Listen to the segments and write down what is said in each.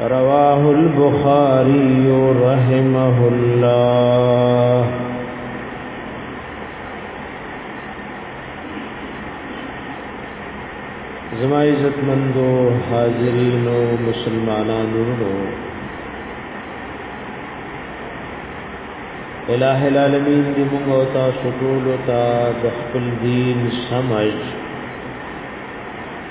رواه البخاری رحمه الله زما عزت مندو حاضرین او مسلمانانو ورو الہ العالمین دی موږ او تاسو ټول ته د خپل دین سمجھ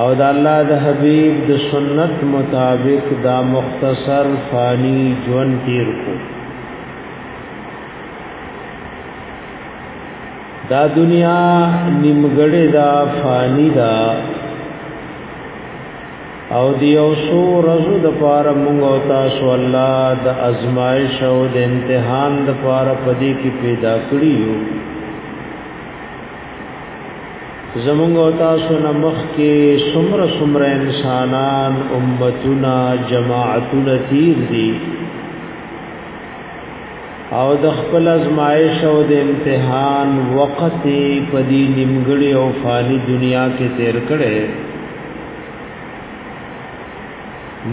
او د الله د حبيب د سنت مطابق دا مختصر فانی ژوند تیر کو دا دنیا نیمګړې دا فانی دا او دی او سو رزو د پاره مونږ او تاسو الله د ازمایش او د امتحان د پاره پدې کې پیدا کړی یو زمونږ او تاسو نه مخ کې سمره سمره انسانان امتونه جماعتونه تیر دي او د خپل ازمایش او د امتحان وخت په دې نیمګړی او فانی دنیا کې تیر کړي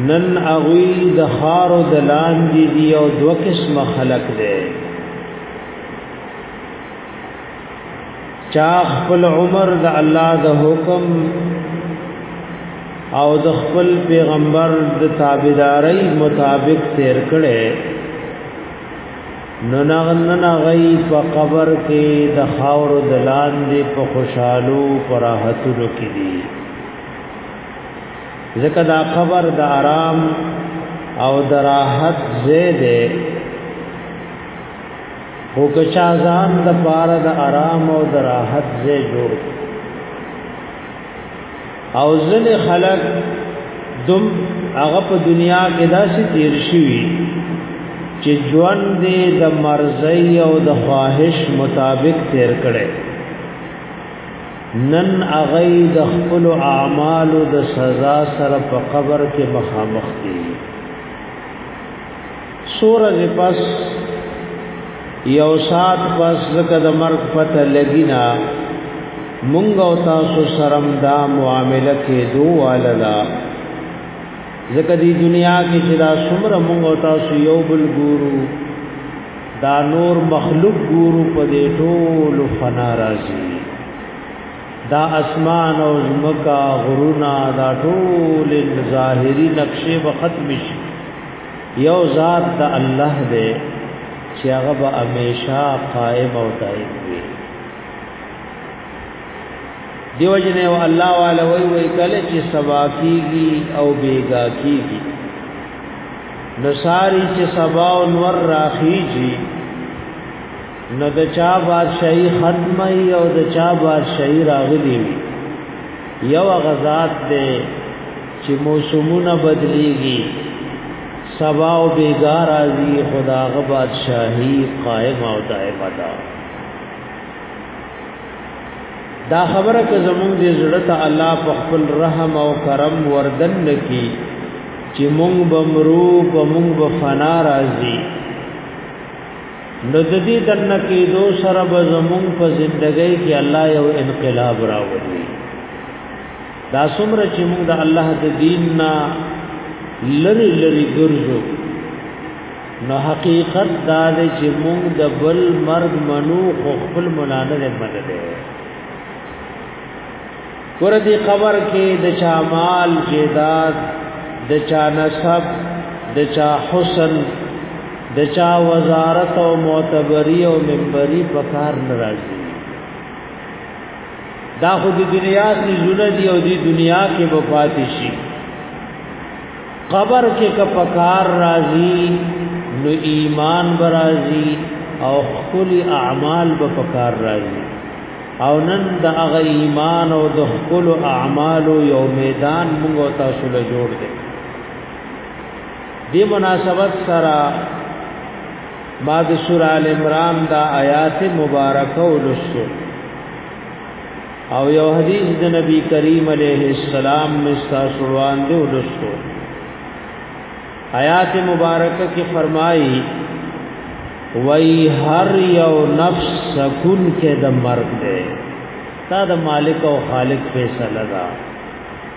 نن اغوی د خار او د لاندې دی او دوه قسم خلق دی چا خپل عمر د الله د حکم او د خپل پیغمبر د تابعداري مطابق تیر کړي نو نغنن غي په قبر کې د خاور دلان دي په خوشحالو پراحتونو کې دي ځکه دا قبر د آرام او د راحت زیده او که چا ځان د پاره د آرام او د راحت ځای جوړ او ځل خلق دم هغه په دنیا کې داسې تیر شي چې ژوند دې د مرزي او د خواهش مطابق تیر کړي نن هغه د خپل اعمالو د سزا سره په قبر کې مخامخ دي سورج پس یو سات پس زکه د مرګ پته لګینا مونږ او تاسو سرم دا معاملې کې دوالدا زکه دی دنیا کې چې دا څومره مونږ او تاسو یو بل ګورو دا نور مخلوق ګورو په دې ټول فنا راځي دا اسمان او زمکا غرونا دا ټول ظاهری نقشې به ختم شي یو ذات د الله دی چې هغه به همیشه قائم او دائم وي دیو جنې او الله والا وی وی کله چې سبا کیږي او بیگا کیږي نصاری چې سبا او نور راخیږي نو د چا بادشاہي ختمه او د چا بادشاہي راغلی وي یو غزاد دی چې موسمونه بدليږي سبا او بیګار ازي خدا غ بادشاہي قائم او دائمه ده دا خبره که زمون دې زړه ته الله په خپل رحم او کرم وردن نکي چې مونږ بمرو په مونږ به فنا راځي نو د دې دن کې دو سره به زمون په ژوندۍ کې الله یو انقلاب راوړي دا څومره چې موږ د الله د دین نه لری لری ګرځو نو حقیقت دا دی چې موږ د بل مرګ منو خو خپل مولانه نه منل ور دي قبر کې د چا مال جیداد د چا نسب د چا حسن د چا وزارت او معتبری او منبری پکار ناراضي دا خو د دنیا سيزونه دی او د دنیا کې وفات شي قبر کې کپکار راضي نو ایمان برازي او خپل اعمال به پکار راضي او نن د هغه ایمان او د خپل اعمال یو میدان موږ تاسو له جوړ دی د مناسبت سره ما د سورہ ال عمران دا آیات مبارکه ولستو او یو حدیث د نبی کریم علیه السلام مستا سروان دی ولستو آیات مبارکه کې فرمایي وای هر یو نفس سکون کې د مرګ دی دا د مالک او خالق فیصله ده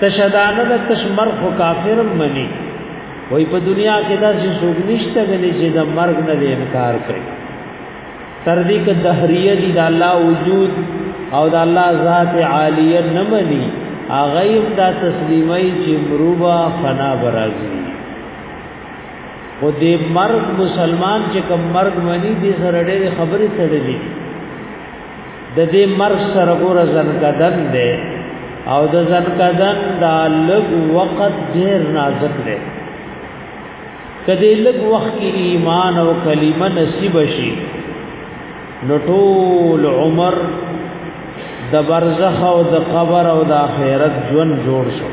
تشدانه د تشمر خو کافر منی وای په دنیا کې دا چې څوک نشته غني چې د مرګ نه انکار کوي تر دې کې دهریه دي د الله وجود او د الله ذات عالیه نه مني اغیب دا تسلیمای چې مروبا فنا برازي خو دې مرګ مسلمان چې کوم مرګ منی دې سره ډېر خبرې تړلې د دې مرګ سره ګور زنکدن دی او د زنکدن دا لږ وخت ډیر نازک دی کدی لږ وخت کې ایمان او کلمه نصیب شي نو ټول عمر د برزخ او د قبر او د آخرت ژوند جوړ شو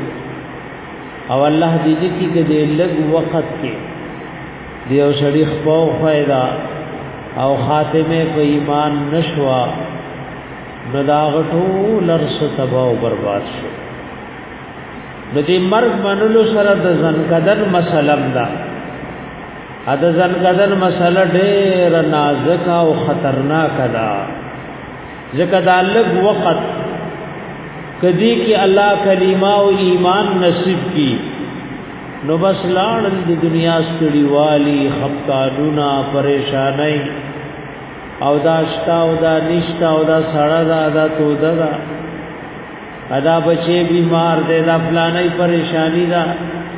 او الله دې دې کې دې لږ وخت کې دیو سړی خپو فائدہ او خاتمه په ایمان نشوا نداغټو لرس تبا او برباد شو د دې مرګ منلو سره د ځنکدن مسلم ده ا د ځنکدن مسله ډېر نازک او خطرناک ده ځکه دا لږ وخت کدی کې الله کلمه او ایمان نصیب کی نو بس لاړ د دنیا ستړي والی خپتالونا پریشانای او دا شتا او دا نشتا او دا سړه دا دا تو دا, دا ادا بچي بیمار دی دا فلانه پریشانی دا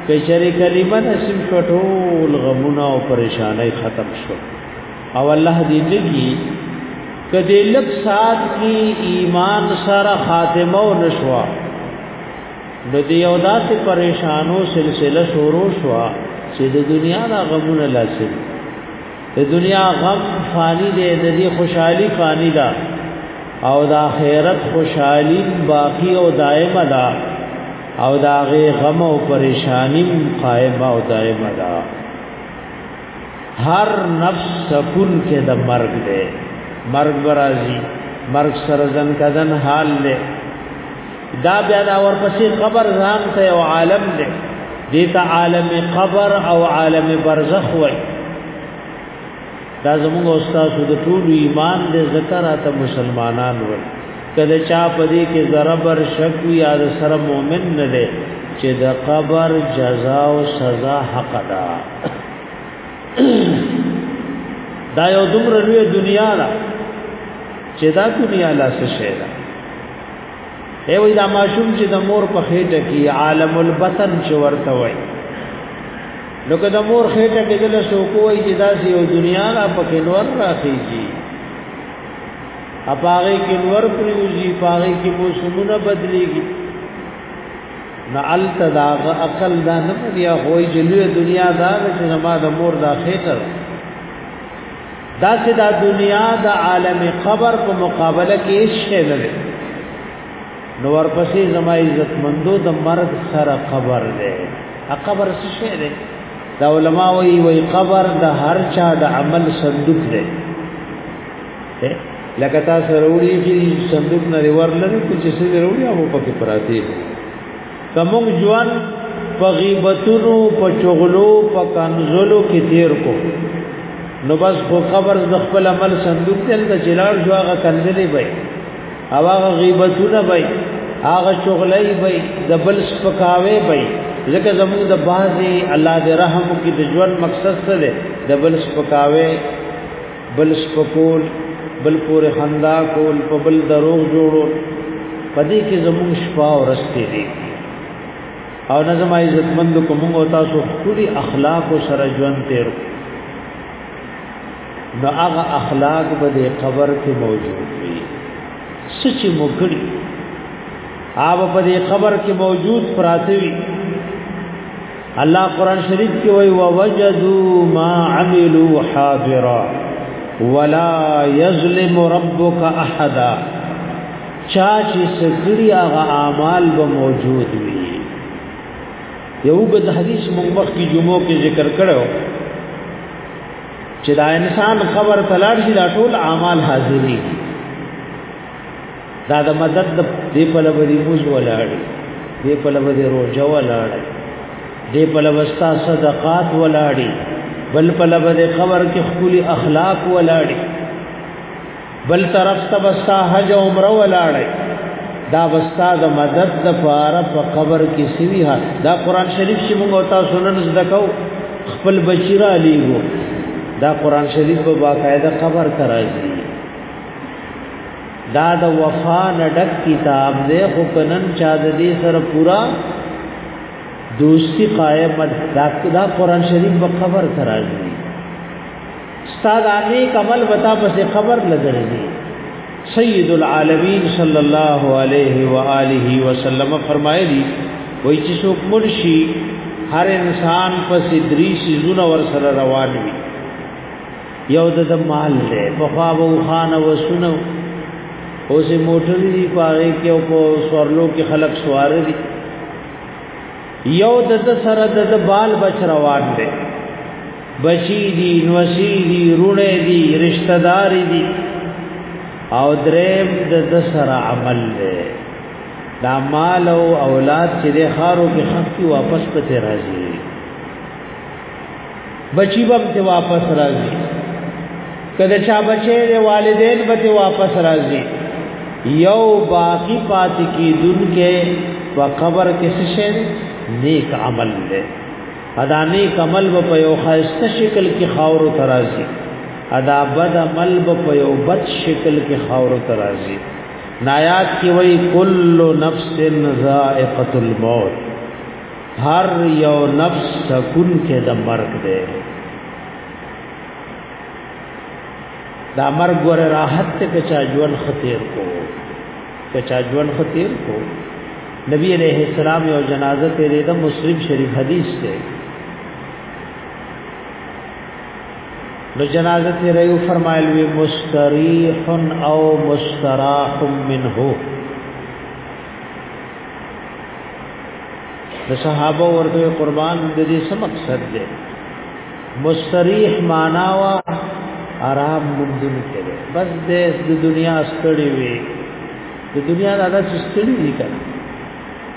کچری کلمه نسیم شټول غمونه او پریشانای ختم شو او الله دې نگی کدی لک سات کی ایمان سره خاتمه او نشوا نو دې یو داسې پریشانو سلسله شروع شوا چې د دنیا د غمونه لاسه د دنیا غم فانی دی د دې خوشحالي فانی ده او د آخرت خوشحالي باقی او دائمه ده او دا غي غم او پریشانی قائمه او دائمه ده هر نفس سکون کې د مرګ دی مرګ برازي مرګ سره ځن کدن حال دی دا بیا دا ورپسې قبر ځان ته او عالم دی دیتا عالم قبر او عالم برزخ وای دا زموږ استاد د ټول ایمان د ذکر ته مسلمانان وای کله چا پدې کې ذره بر شک یا سره مؤمن نه دی چې د قبر جزا او سزا حق ده دا یو دومره لوی دنیا ده چې دا دنیا لا څه شي ده ای وای دا ماشوم چې د مور په خېټه کې عالم البطن چې ورته وای نو که د مور خېټه کې دل سو کوی چې دا یو دنیا را پکې نور راخیږي اپاغه کې نور پریوزی پاغه کې موسمونه بدليږي نه الته دا عقل دا نه بیا وای چې لوی دنیا دا چې زما د مور دا خېټر دا چې دا دنیا د عالم قبر په مقابله کې هیڅ شی نه دی نو ورپسې زما عزت مندو د مرد سره قبر دی ا قبر څه شی دی دا علما وی وی قبر د هر چا د عمل صندوق دی لکه تاسو وروړي چې صندوق نه ورلنه کوم چې سړي وروړي هغه پکې پراته دي کوم ژوند په غیبتونو په چغلو په کنزلو کې تیر کو نو بس په قبر د خپل عمل صندوق تل د جلال جو هغه کنزلې وي او هغه غیبتونه وي هغه چغلې وي د بل سپکاوي وي ځکه زموږ د بازي الله دې رحم کې د ژوند مقصد څه دی د بل سپکاوي بل سپکول بل پور خندا کول په بل دروغ جوړو پدې کې زموږ شپه او رسته دي او نظم عزتمند کوم او تاسو خپل اخلاق سره ژوند تیر نو هغه اخلاق به د قبر کې موجود وي سچ موکړي هغه په دې قبر کې موجود پراته وي الله قران شریف کې وای او وجدوا ما عملوا حاضرا ولا يظلم ربك احد چا چې سګړي هغه اعمال به موجود وي یو بد حدیث موږ مخ کی جمعو کې ذکر کړو چې دا انسان خبر تلار شي دا ټول اعمال حاضرې دا د مدد د دې په لور دی موږ ولاړ دې په لور دی روزه ولاړ دې په لور ستا صدقات ولاړ بل په لور دی خبر کې خپل اخلاق ولاړ بل طرف ته بستا حج او عمره ولاړ دا بستا د مدد د فاره په قبر کې سوي ها دا قران شریف چې موږ تاسو نن زده کو خپل بچی را لیږو دا قران شریف په باقاعده قبر ته راځي دا د وفا نډک کتاب دې خو کنن چا د دې سره پورا دوستی قائم دا دا قران شریف په خبر تراځي استاد علی کمل وتا پس خبر لګرځي سید العالمین صلی الله علیه و آله وسلم فرمایلی وای چې څوک مرشي هر انسان پس دری سيزونه ور سره روان وي یو د مال دی په خوا وو خان وسونو اوس موټر دی پاره کې او په سورلو کې خلک سوار دي یو د سره د بال بچ روان دی بچی دی نوسی دی رونه دی رشتہ دار دی او دریم د سره عمل دی دا مال او اولاد چې د خارو کې خفي واپس پته راځي بچی به ته واپس راځي کله چا بچي دی والدین به ته واپس راځي یو باقی پات کی دن کې په قبر کې څه شي نیک عمل دی ادا نیک عمل په یو خاصه شکل کې خاور ترازی ادا بد عمل په یو بد شکل کې خاور ترازی نایات کی وای کل نفس ذائقه الموت هر یو نفس سکون کې د مرګ دی دا مرګ ور راحت ته کچا ژوند خطر کو کچا ژوند خطر کو نبی علیہ السلام یو جنازه ته د مسلم شریف حدیث ته نو جنازه ته ریو فرمایل وی مستریح او مستراح منه د صحابه ورته قربان د دې څه مقصد دی مستریح معنا وا آرام مندل کړي بس دې د دنیا ستړي وي د دنیا د اړه ستړي دي کنه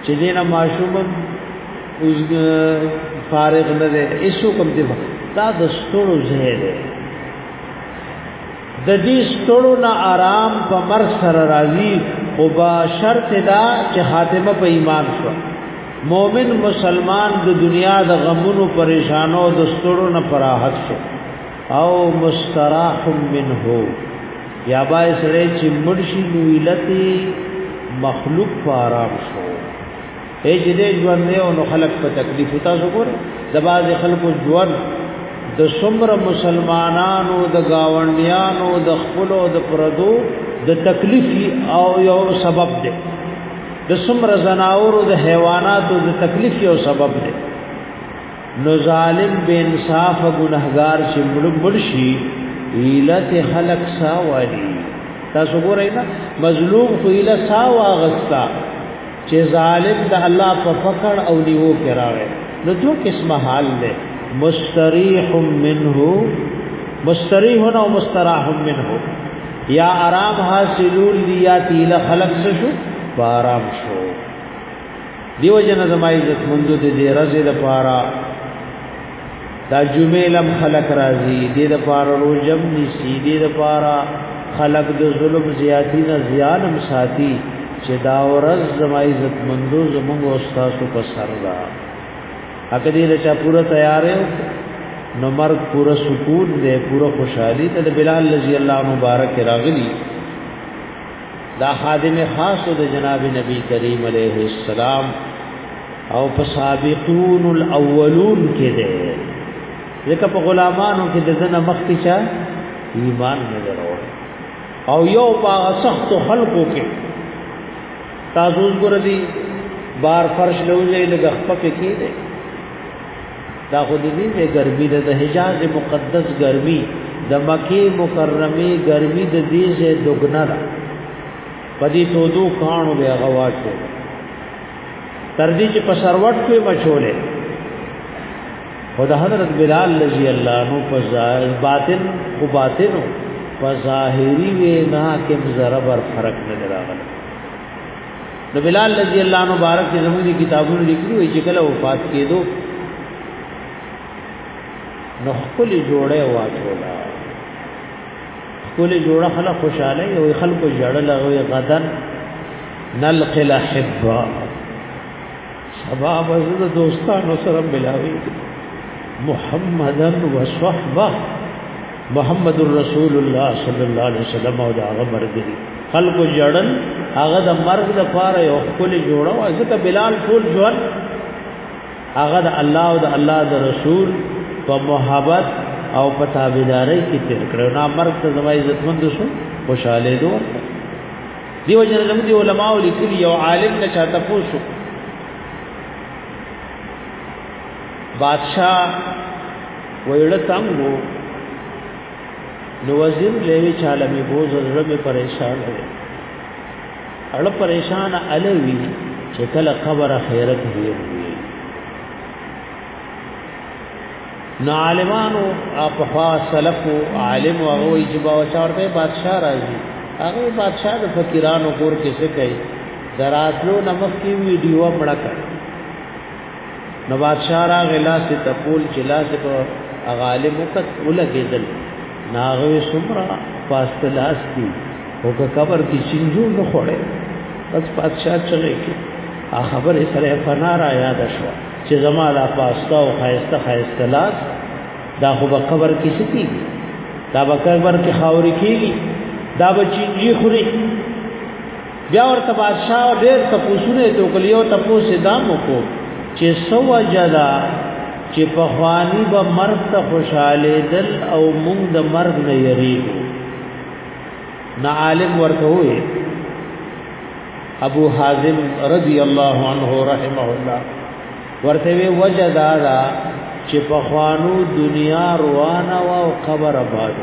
چې دې نه معشوم اوس فارغ نه دي ایسو کوم دي دا د ستړو زه دي د دې ستړو نه آرام په مر سره راځي او با شرط دا چې خاتمه په ایمان شو مؤمن مسلمان د دنیا د غمونو پریشانو د ستړو نه پراحت شو او مستراح منه یا با سره چې مرشي نو علت مخلوق په آرام شو هیڅ دې ژوند نه او خلق په تکلیف تاسو ګور د باز خلکو ژوند د څومره مسلمانانو د گاونډیانو د خپل او د پردو د تکلیف او یو سبب دی د څومره زناور او د حیواناتو د تکلیف یو سبب دی نو ظالم بے انصاف گنہگار چې مړ مرشي ایلت خلق سا والی تاسو ګورئ نه مظلوم خو ایله سا واغستا چې ظالم د الله په فقر او نیو کې راغی نو دوه قسمه حال دی مستریح منه مستریح او مستراح منه یا آرام حاصلول دی یا تیل خلق شو بارام شو دیو جن زمای عزت مند دې رزه د پاره دا جمعه لم خلق راضی دې د پار روزم نسی دې د پار خلق د ظلم زیاتی نه زیانم ساتي چې دا ورځ زما عزت مندو زموږ استاد په سر دا اګه دې لچا پوره تیار یو نو مرګ پوره سکون دې پوره خوشحالي ته بلال رضی الله مبارک راغلی دا خادم خاص د جناب نبی کریم علیه السلام او په سابقون الاولون کې ده ځکه په غلامانو کې د زنه مخکې چا ایمان نه درول او یو په سخت خلقو کې تاسو ګور دي بار فرش لوځي لګ خپکه کې ده دا خو دې نه ګرمي ده د حجاز مقدس ګرمي د مکه مکرمه ګرمي د دې زه دګنا ده پدې تو دو کانو به غواچو تر دې چې په سروټ کې مچولې خدای حضرت بلال رضی الله عنه په ظاهر باطن او باطن په ظاهري وینا کې ذره بر فرق نه راغلی نو بلال رضی الله عنه مبارک چې زموږ دي کتابونو لیکلو چې کله وفات کېدو نو خپل جوړه واچولا خپل جوړه خلک خوشاله او خلک جړل او غدن نلقل حبا سبا به د دوستانو سره ملاوي محمدن وصحبه محمد رسول الله صلی الله علیه وسلم او دا هغه مرګ دی خلکو جړل هغه د مرګ د پاره یو خپل جوړو ځکه بلال ټول ځوان هغه د الله او د الله د رسول په محبت او په تابعداري کې تیر کړو نا مرګ ته زما عزت مند شو خوشاله دوه دیو جن زموږ دی علماء لیکلي یو عالم نه چاته پوښو بادشاہ ویړه تنګو نو وزیر لوي چاله می بوز زړه می پریشان دی اړه پریشان الوی چې کله خبره خیرت دی نو عالمانو اپخوا سلفو عالم وغوی چې با وچارته بادشاہ راځي هغه بادشاہ د فقیرانو کور کې څه کوي دراتلو نمک کی ویډیو مړه کړ نو بادشاہ را غلا سے تقول چلا سے په غالب وکت ولګیدل ناغوی سمرا فاستلاس دی او که قبر کی چنجو نه خوړې بس بادشاہ چلے کې خبر سره فنا را یاد شوه چې زما لا پاستا او خایسته خایسته لاس دا خو په قبر کې سکی دا په قبر کې خاورې کیږي دا به چینجی خوري بیا ورته بادشاہ ډېر تپوسونه ته کلیو تپوسه دامو کو چې سو جدا چې په خواني به مرګ ته خوشاله دل او موږ د مرګ نه یریږو نه عالم ورته وې ابو حازم رضی الله عنه رحمه الله ورته وی وجه دا دا چې په خوانو دنیا روانه او قبر آباد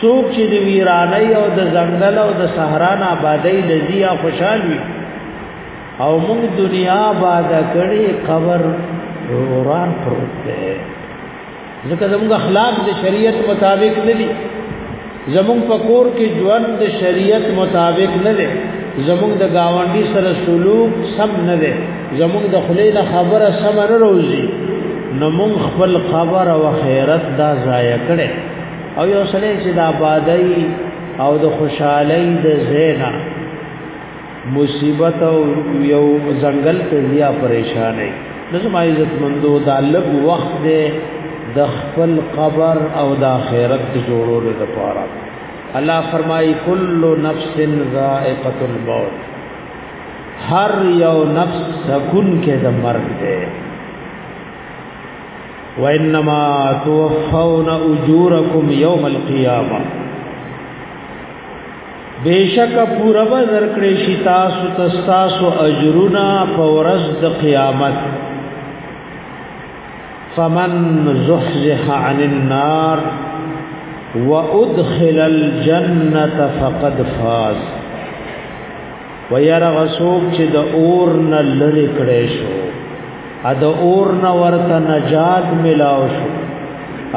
سوق چې د ویرانۍ او د ځنګل او د صحرا نه آبادۍ لذیا خوشحال وي او موږ دنیا آباد کړي قبر روان پروت دی ځکه زموږ اخلاق د شریعت مطابق نه دي زموږ په کور کې ژوند د شریعت مطابق نه دی زموږ د گاونډي سره سلوک سم نه دی زموږ د خلې نه خبره سم نه روزي نو موږ خپل خبر او خیرت دا ضایع کړي او یو سړی چې د آبادی او د خوشحالي د زینا مصیبت او یو ځنګل ته زیا پریشانې نظم عزت مندو دا لګ وخت دې د خپل قبر او د آخرت جوړولو لپاره الله فرمایي کل نفس ذائقه الموت هر یو نفس سکون کې د مرګ دی وانما توفون اجورکم یوم القیامه بیشک پورا به درکړې شي تاسو ته تاسو اجرونه په ورځ د قیامت فمن زحزح عن النار وادخل الجنه فقد فاز وير غسوب چې د اور نه لری کړې شو ا د اور نه ورته نجات ملاو شو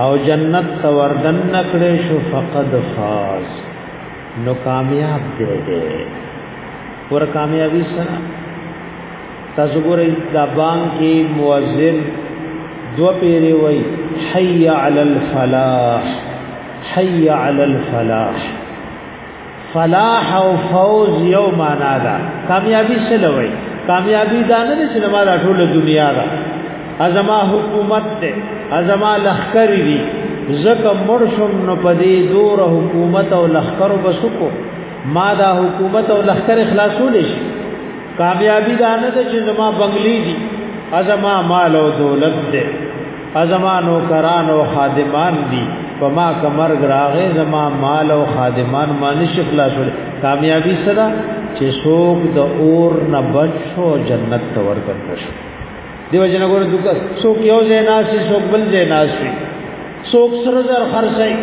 او جنت ته وردن کړې شو فقد فاز نو کامیاب دی دی ور کامیابی سره تاسو ګورئ دا بان کې مؤذن دو پیری وای حي علی الفلاح حي علی الفلاح فلاح او فوز یو معنا ده کامیابی سره وای کامیابی دا نه چې ما ټول دنیا ده ازما حکومت دې ازما لخر دي زکه مرشم نو پدې دور حکومت او لخر بسکو ما دا حکومت او لخر اخلاصول شي کامیابی دا نه چې زما بنگلي دي ازما مال او دولت دې ازما نوکران او خادمان دي فما کمر گراغه زما مال او خادمان مانش اخلاصول کامیابی سره چې څوک د اور نه بچو جنت ته ورکړ شي دیو جن ګور دک څوک یو ځای ناس شي څوک بل ځای ناس شي څوک سره زر خرڅي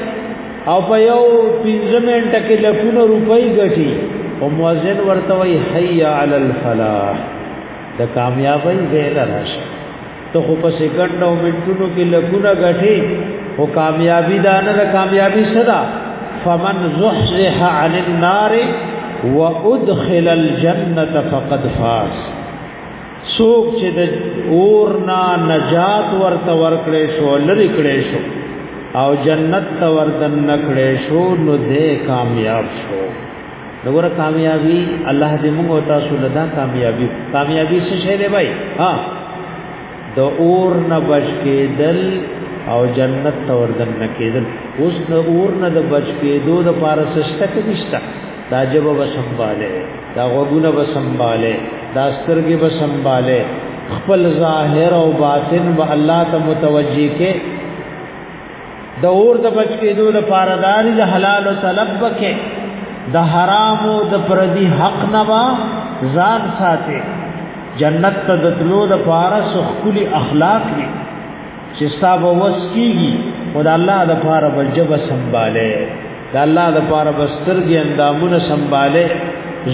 او په یو پنځه منټه کې لکونه روپۍ ګټي او مؤذن ورته وای حي علی الفلاح د کامیابی ویل راشه ته خو په سکند او منټونو کې لکونه ګټي او کامیابی دا نه د کامیابی صدا فمن زحزح عن النار وادخل الجنه فقد فاز څوک چې د اور نه نجات ورته ورکړې شو لری کړې شو او جنت ته وردن نکړې شو نو دې کامیاب شو دغه کامیابی الله دې موږ او تاسو له دا کامیابی کامیابی څه شی دی بھائی ها د اور نه بچ کېدل او جنت ته وردن نکېدل اوس د اور نه د بچ کېدو د پاره څه شته کې نشته دا جبه به سنباله دا غوګونه به سنباله دا سترګې به سنباله خپل ظاهر او باطن به الله ته متوجي کې د اور د بچ کېدو لپاره داري د حلال او طلب وکې د حرام او د پردي حق نه با ځان ساتي جنت ته دتلو لپاره سخکلي اخلاق دي چې ستا به وس کیږي او د الله د پاره به جبه سنباله د الله د پاره به سترګې اندامونه سنباله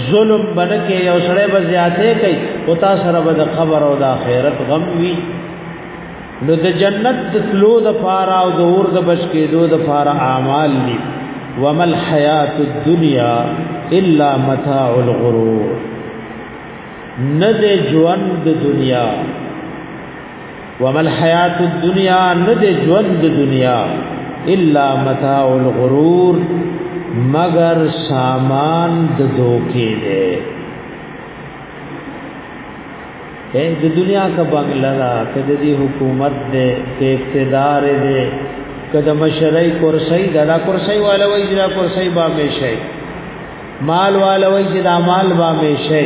ظلم بنکه یو سره به زیاته کوي او تاسو سره به د قبر او د آخرت غم وي نو د جنت د تلو د پاره او د اور د بچ کېدو د پاره اعمال دي ومل حیات الدنیا الا متاع الغرور نه د ژوند د دنیا ومل حیات الدنیا ند ژوند دنیا الا متاع الغرور مگر سامان د دوکې دی اے د دنیا کا بنگلا دا کده دی حکومت دے که اقتدار دے کده مشرعی کرسی دا دا کرسی والا وی جدا کرسی با میشی مال والا وی جدا مال با میشی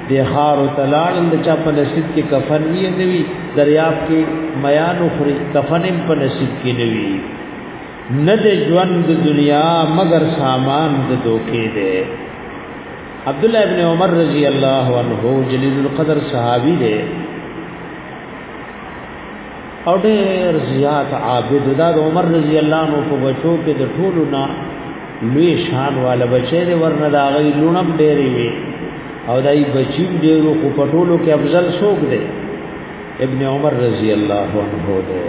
د خار او تلال د چا په نصیب کې کفن وی نه وی دریاب کې میان خوري کفن په نصیب کې نه وی نه د ژوند د دنیا مگر سامان د دوکې دی عبد الله ابن عمر رضی الله عنه جلیل القدر صحابي دی او ډېر زیات عابد دا د عمر رضی الله عنه په بچو کې د ټولو نه لوی شان والا بچی دی ورنه دا غي لونم ډېری وي او دای بچی ډېرو خو په ټولو کې افضل څوک دی ابن عمر رضی الله عنه دی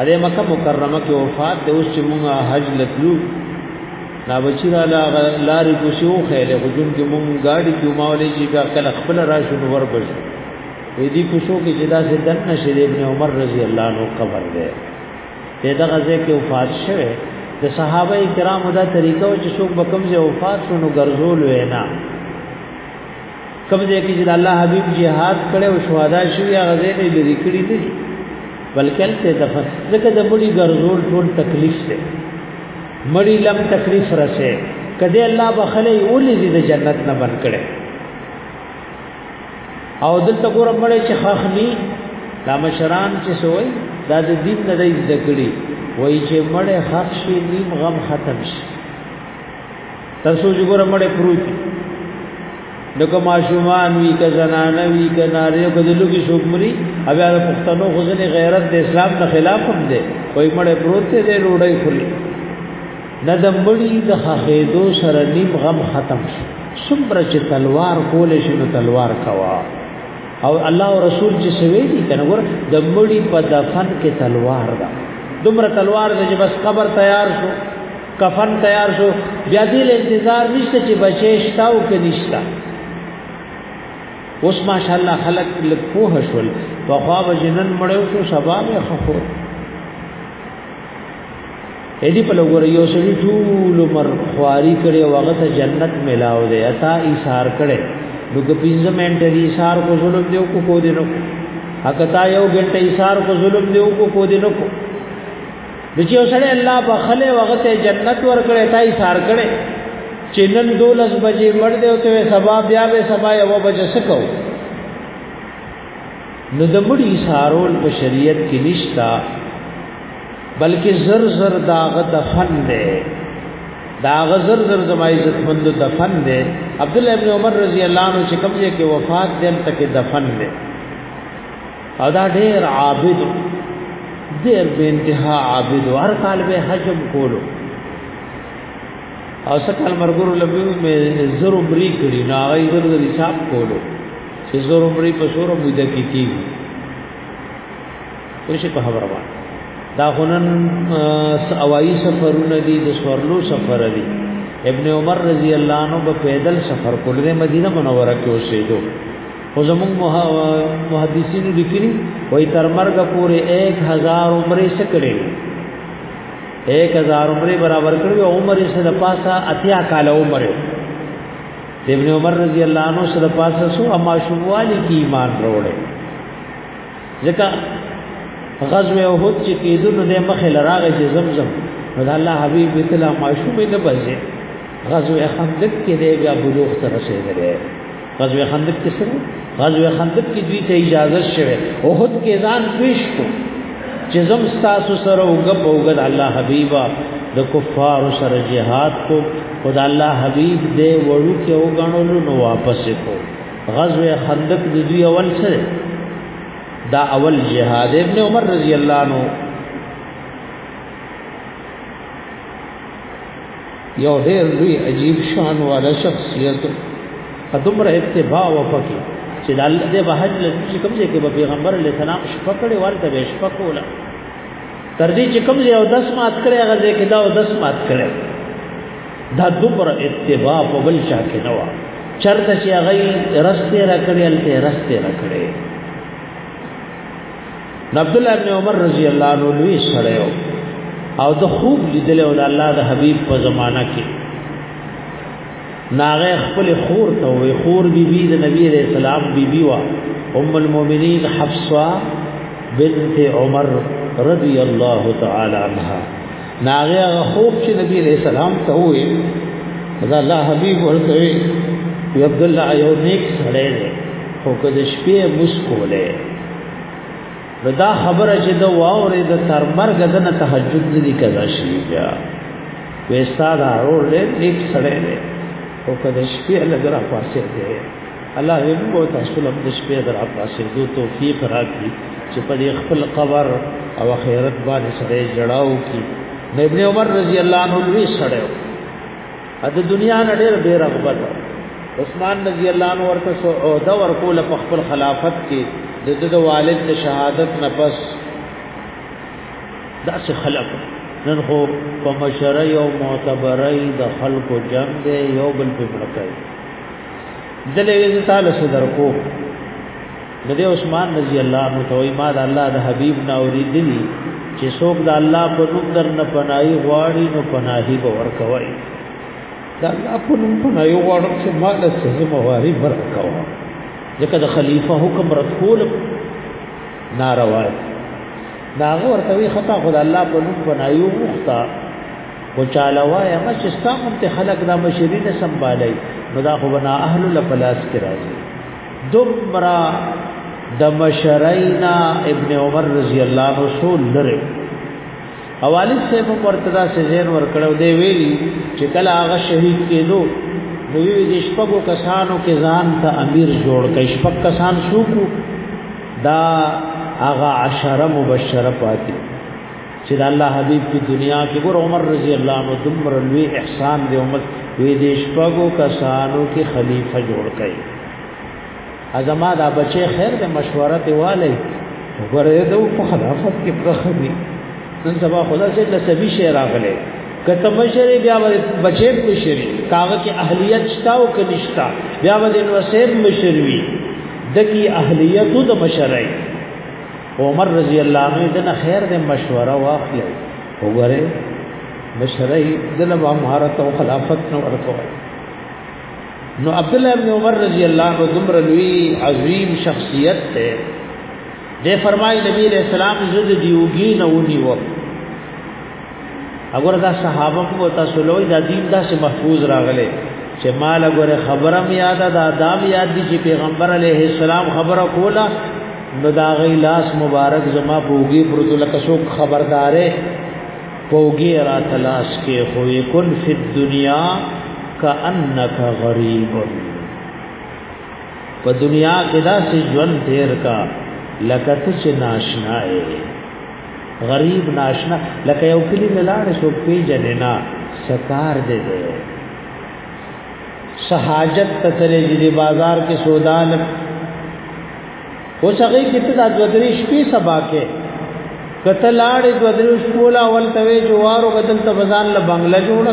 اده مکه مکرمه کې وفات دی اوس چې موږ حج لتلو نا بچی را لارې کوشو خیره غجون کې موږ گاډي کې ماولې چې کله خپل راشو نور بشو وې دي کوشو کې چې دا سدن نشه د ابن عمر رضی الله عنه قبر ده دې دا غزه کې وفات شوه د صحابه کرامو دا طریقه و چې څوک بکم زه وفات شونو ګرځول وینا کوم ځای کې چې الله حبيب jihad کړي او شهدا شوی هغه ځای نه لري کړی دي بلکې ته دفن ځکه د مړي ګرځول ټول تکلیف ده مړي لم تکلیف رسه کدی الله بخله اولی د جنت نه بن کړي او دلته ګورم مړې چې خخني دا مشران چې سوې دا د دین نه دی زده کړی وای چې مړې خخ شي نیم غم ختم شي تر څو چې ګورم مړې پروت دغه ماشومان وی که زنانه وی که ناری که د لوګي شوکمري بیا د پښتنو خزنه غیرت د اسلام نه خلاف هم ده وای مړې پروت دی ډوډۍ خوري نه د مړی د خخېدو سره نیم غم ختم شي څومره چې تلوار کول شي نو تلوار کوا او الله او رسول چې سوي دي کنه ګور د مړی په دفن کې تلوار ده دومره تلوار ده چې بس قبر تیار شو کفن تیار شو بیا دې انتظار نشته چې بچي شتا او کې نشتا اوس ماشاءالله خلک لکه پوه شول په خوا وجنن مړو شو سبا به خفور اې دې په لګور یو سړي ټول عمر خواري کړي او هغه ته جنت ملاو دی اتا ایثار کړي نو که پنځه منټه دې ایثار کو ظلم دی کو کو دې نو حقتا یو غنټه ایثار کو ظلم دی کو کو دې نو کو د چې سړی الله په خله وخت جنت ور کړی تا ایثار کړي چې نن 12 بجې مړ دی او ته سبا بیا به سبا یو بجې سکو نو د مړي سارول په شریعت کې نشتا بلکې زر زر داغه دفن دی داغه زر زر زما عزت مند دفن دی عبد الله ابن عمر رضی الله عنه چې کوم ځای کې وفات دیم تک دفن دی او دا ډېر عابد ډېر به انتها عابد هر کال به حجم کولو او سکل مرګور لبیو مې زر عمرې کړی ناغې زر زر حساب کولو چې زور عمرې په سور موده کې کیږي وشي په خبره باندې دا هنن اوایي سفرونه دي د سورلو سفر دي ابن عمر رضی الله عنه په پیدل سفر کول د مدینه منوره کې اوسېدو او زمون محدثین لیکلي وای تر مرګ پورې 1000 عمرې سکړې 1000 عمرې برابر کړې عمر یې سره پاسه اتیا کال عمر ابن عمر رضی الله عنه سره پاسه سو اما شوالي کې ایمان وروړي ځکه غزوه احد چې کېدو نو د مخه لراغه چې زمزم نو الله حبيب بتلا معشومه نه بځه غزوه خندق کې دیګه بلوغ ته رسیدلې غزوه خندق کې سره غزوه خندق کې دوی ته اجازه شوه احد کې ځان پیش کو چې زم تاسو سره وګ په وګ الله حبيبا د کفار سره جهاد کو خدا الله حبیب دې وړو کې وګڼلو نو واپس کو غزوه خندق د دوی اول سره دا اول جهاد ابن عمر رضی الله عنه یو ډېر لوی عجیب شان والا شخصیت قدمره اتباع وفقي چې د الله د بهج لږ کوم ځای کې پیغمبر علیه السلام شپکړې ورته بشپکوله تر دې چې کوم ځای او داس مات کړي هغه ځای کې دا او داس مات کړي دا دوپر اتباع په بل چا کې نه و چرته چې هغه رسته را کړی الته رسته را کړی عبد الله ابن عمر رضی الله عنه لوی سره او د خوب لیدل او الله د حبیب په زمانہ کې ناغه خپل خور ته وي خور بي بي د نبی عليه السلام بي بي وا ام المؤمنين حفصه بنت عمر رضي الله تعالى عنها ناغه خوف چې نبی عليه السلام ته وي دا الله حبيب ورته وي عبد الله يو نیک سره دی خو کله شپې مسکولې نو دا خبره چې د واورې د تر مرګ د نه تهجد نه دي کړا شي بیا وستا دا اور دې لیک سره دې او کله شپې لګرا پاسې دې الله دې موږ تاسو له دې شپې درا پاسې دو توفیق راکړي چې په دې خپل قبر او خیرت باندې سره جړاو کی ابن عمر رضی الله عنه لوی سره د دنیا نه ډېر بے رغبت عثمان رضی الله عنه ورته سو او دا ورکول په خپل خلافت کې د د والد د شهادت نه پس دا څه خلق نن خو په مشره یو معتبره د خلکو جنگ دی یو بل په مړکای دلې وې تعالی صدر کو نو د عثمان رضی الله عنه توي ما د الله د حبيب نه اوریدلی چې څوک د الله په نوم در نه پناهي غواړي نو پناهي به ورکوي دا الله په نوم پناهي غواړم چې ما د سزا مواري ورکوم ځکه د خلیفہ حکم رد کول ناروا دی دا ورته وی خطا خدای الله په نوم پناهي وغوښتا او چاله وای هغه چې ستاسو ته خلق دا مشرینه سمبالای نو دا خو بنا اهل لپلاس کې راځي دمرا د مشرینا ابن عمر رضی الله عنه سو لره حوالی صاحب ورتدا سے زیر ور کړو دی ویلی چې کله هغه شهید کېدو نو وی د شپږو کسانو کې ځان ته امیر جوړ کړي شپږ کسان شو کو دا هغه عشره مبشره پاتې چې د الله حبيب په دنیا کې ګور عمر رضی الله عنه دمر لوی احسان دی عمر وی د شپږو کسانو کې خلیفہ جوړ کړي ازما دا بچي خیر د مشوره دی والي ګوره دا په خلافت کې پرخه دي نن سبا خدا سے لسبي شعر راغله کته بشری بیا بچی بشری کاغه کې اهلیت شتا او کنيشتا بیا ود انوسیب مشروي دکی اهلیت د مشرای عمر رضی الله عنه دنه خیر د مشوره واخلې وګوره مشرای دنه به مهارت او خلافت نو ورکوي نو عبد الله ابن عمر رضی الله عنه دمر لوی عظیم شخصیت ته د فرمای نبی علیہ السلام زړه دیوګی نه ونیو اگر دا صحابه کو تاسو لوی دا دین دا سه محفوظ راغله چې مال اگر خبرم یاد دا دام یاد دي چې پیغمبر علیه السلام خبره کوله نو دا غی لاس مبارک زما پوګي پروت لکه څوک خبردارې پوګي را تلاش کې خوې کن فی الدنیا کانک غریب په دنیا کې دا سې ژوند تیر کا لکه ته چې ناشنا اې غریب ناشنا لکه یو کلی ملاړ شو پیجنې نه سکار دې دې سہاجت تتلې دې بازار کې سودا نه اوس هغه کې ته د دوتري شپې سبا کې کته لاړې دوتري شپولا ول توې جوارو بدل ته بازار له بنگله جوړه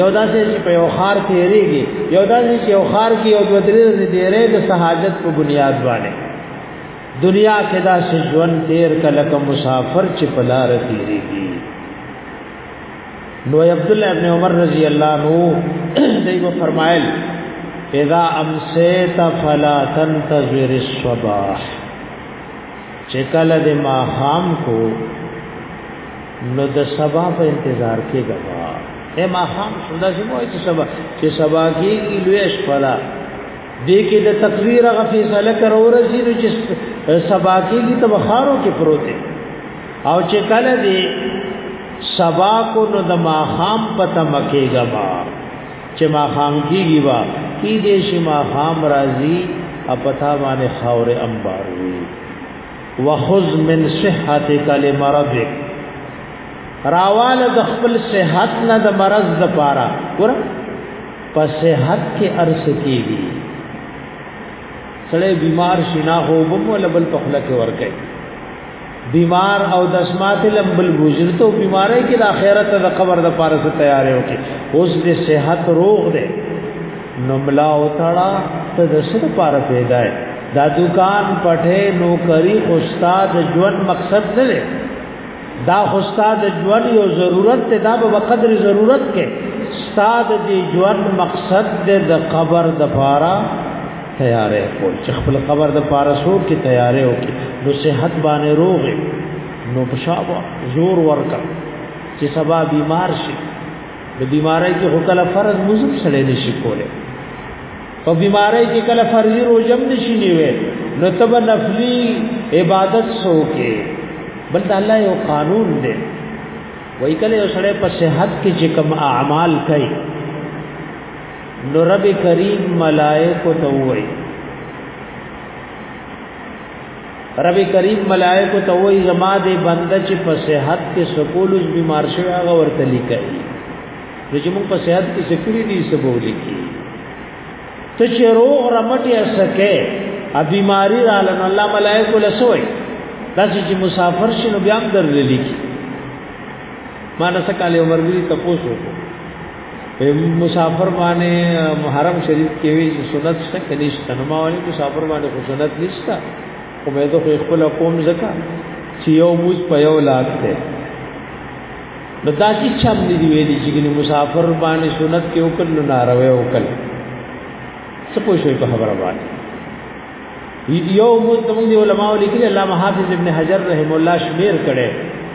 یو داسې چې په یو خار تیریږي یو داسې چې یو خار کې یو دوه درې ورځې تیرې د سہاجت په بنیاد باندې دنیا کې دا سجون تیر کله کوم مسافر چې په لار تیریږي نو عبد الله ابن عمر رضی الله عنه دغه فرمایل اذا امسيت فلا تنتظر الصباح چې کله د ما خام کو نو د سبا په انتظار کې غوا اے ما خام شندا چې مو چې سبا چې سبا کې لویش پلا دې کې د تقریر غ فیصله کرو رسی نو چې سبا کې کی ته بخارو کې پروت او چې کله دې سبا کو نو د ما خام پته مکه غوا چې ما خام کیږي وا کی دې شي ما خام راضي اپتا باندې خاور انبار وي وخذ من صحتك لمرضك راوال د خپل صحت نه د مرض د پاره ور په صحت کې ارس کیږي سړی بیمار شینا هو بم ولا بل تخله کې ور کوي بیمار او دسمات لمبل گزر تو بیماری کې د اخرت د قبر د پاره ته تیارې وکي اوس د صحت روغ ده نملا او تړا ته د سر پار پیدا ہے دا دکان پټه نوکری استاد جون مقصد نه لري دا استاد جون یو ضرورت ته دا په قدر ضرورت کې استاد دی جون مقصد د قبر د پارا تیارې کول چې خپل قبر د پارا سور کې تیارې وکړي نو صحت باندې روغ نو پښابه زور ورکړي چې سبا بیمار شي د بیماری کې خو کله فرض مزم سره نشي کوله په بیماری کې کله فرضي روزم نشي نیوي نو تب نفلی عبادت سو کې بل د الله یو قانون دی وای کله یو سره په صحت کې چې کوم اعمال کوي نو رب کریم ملائکه ته وایي رب کریم ملائکه ته وای زما دې بنده چې په صحت کې سکول اوس بیمار شوی هغه ورته لیکي چې موږ په صحت کې سکوري دي سبو لیکي ته چې روغ رمټي اسکه ا بیماری را لن الله ملائکه لسوي تاسو چې مسافر شنو بیا هم در لیکي ما نسکاله عمر دې تاسو کو مسافر باندې محرم شریف کې وی چې سنت څه کني شنما والی مسافر باندې خو سنت نشته او مې ته خپل قوم زکا چې یو موز په یو لاس ده نو دا چې چم دي ویلي چې ګني مسافر باندې سنت کې وکړ نو ناروي وکړ څه پوښي په خبره باندې یو مستمون دی علماء لیکل علامه حافظ ابن حجر رحم الله شمیر کړي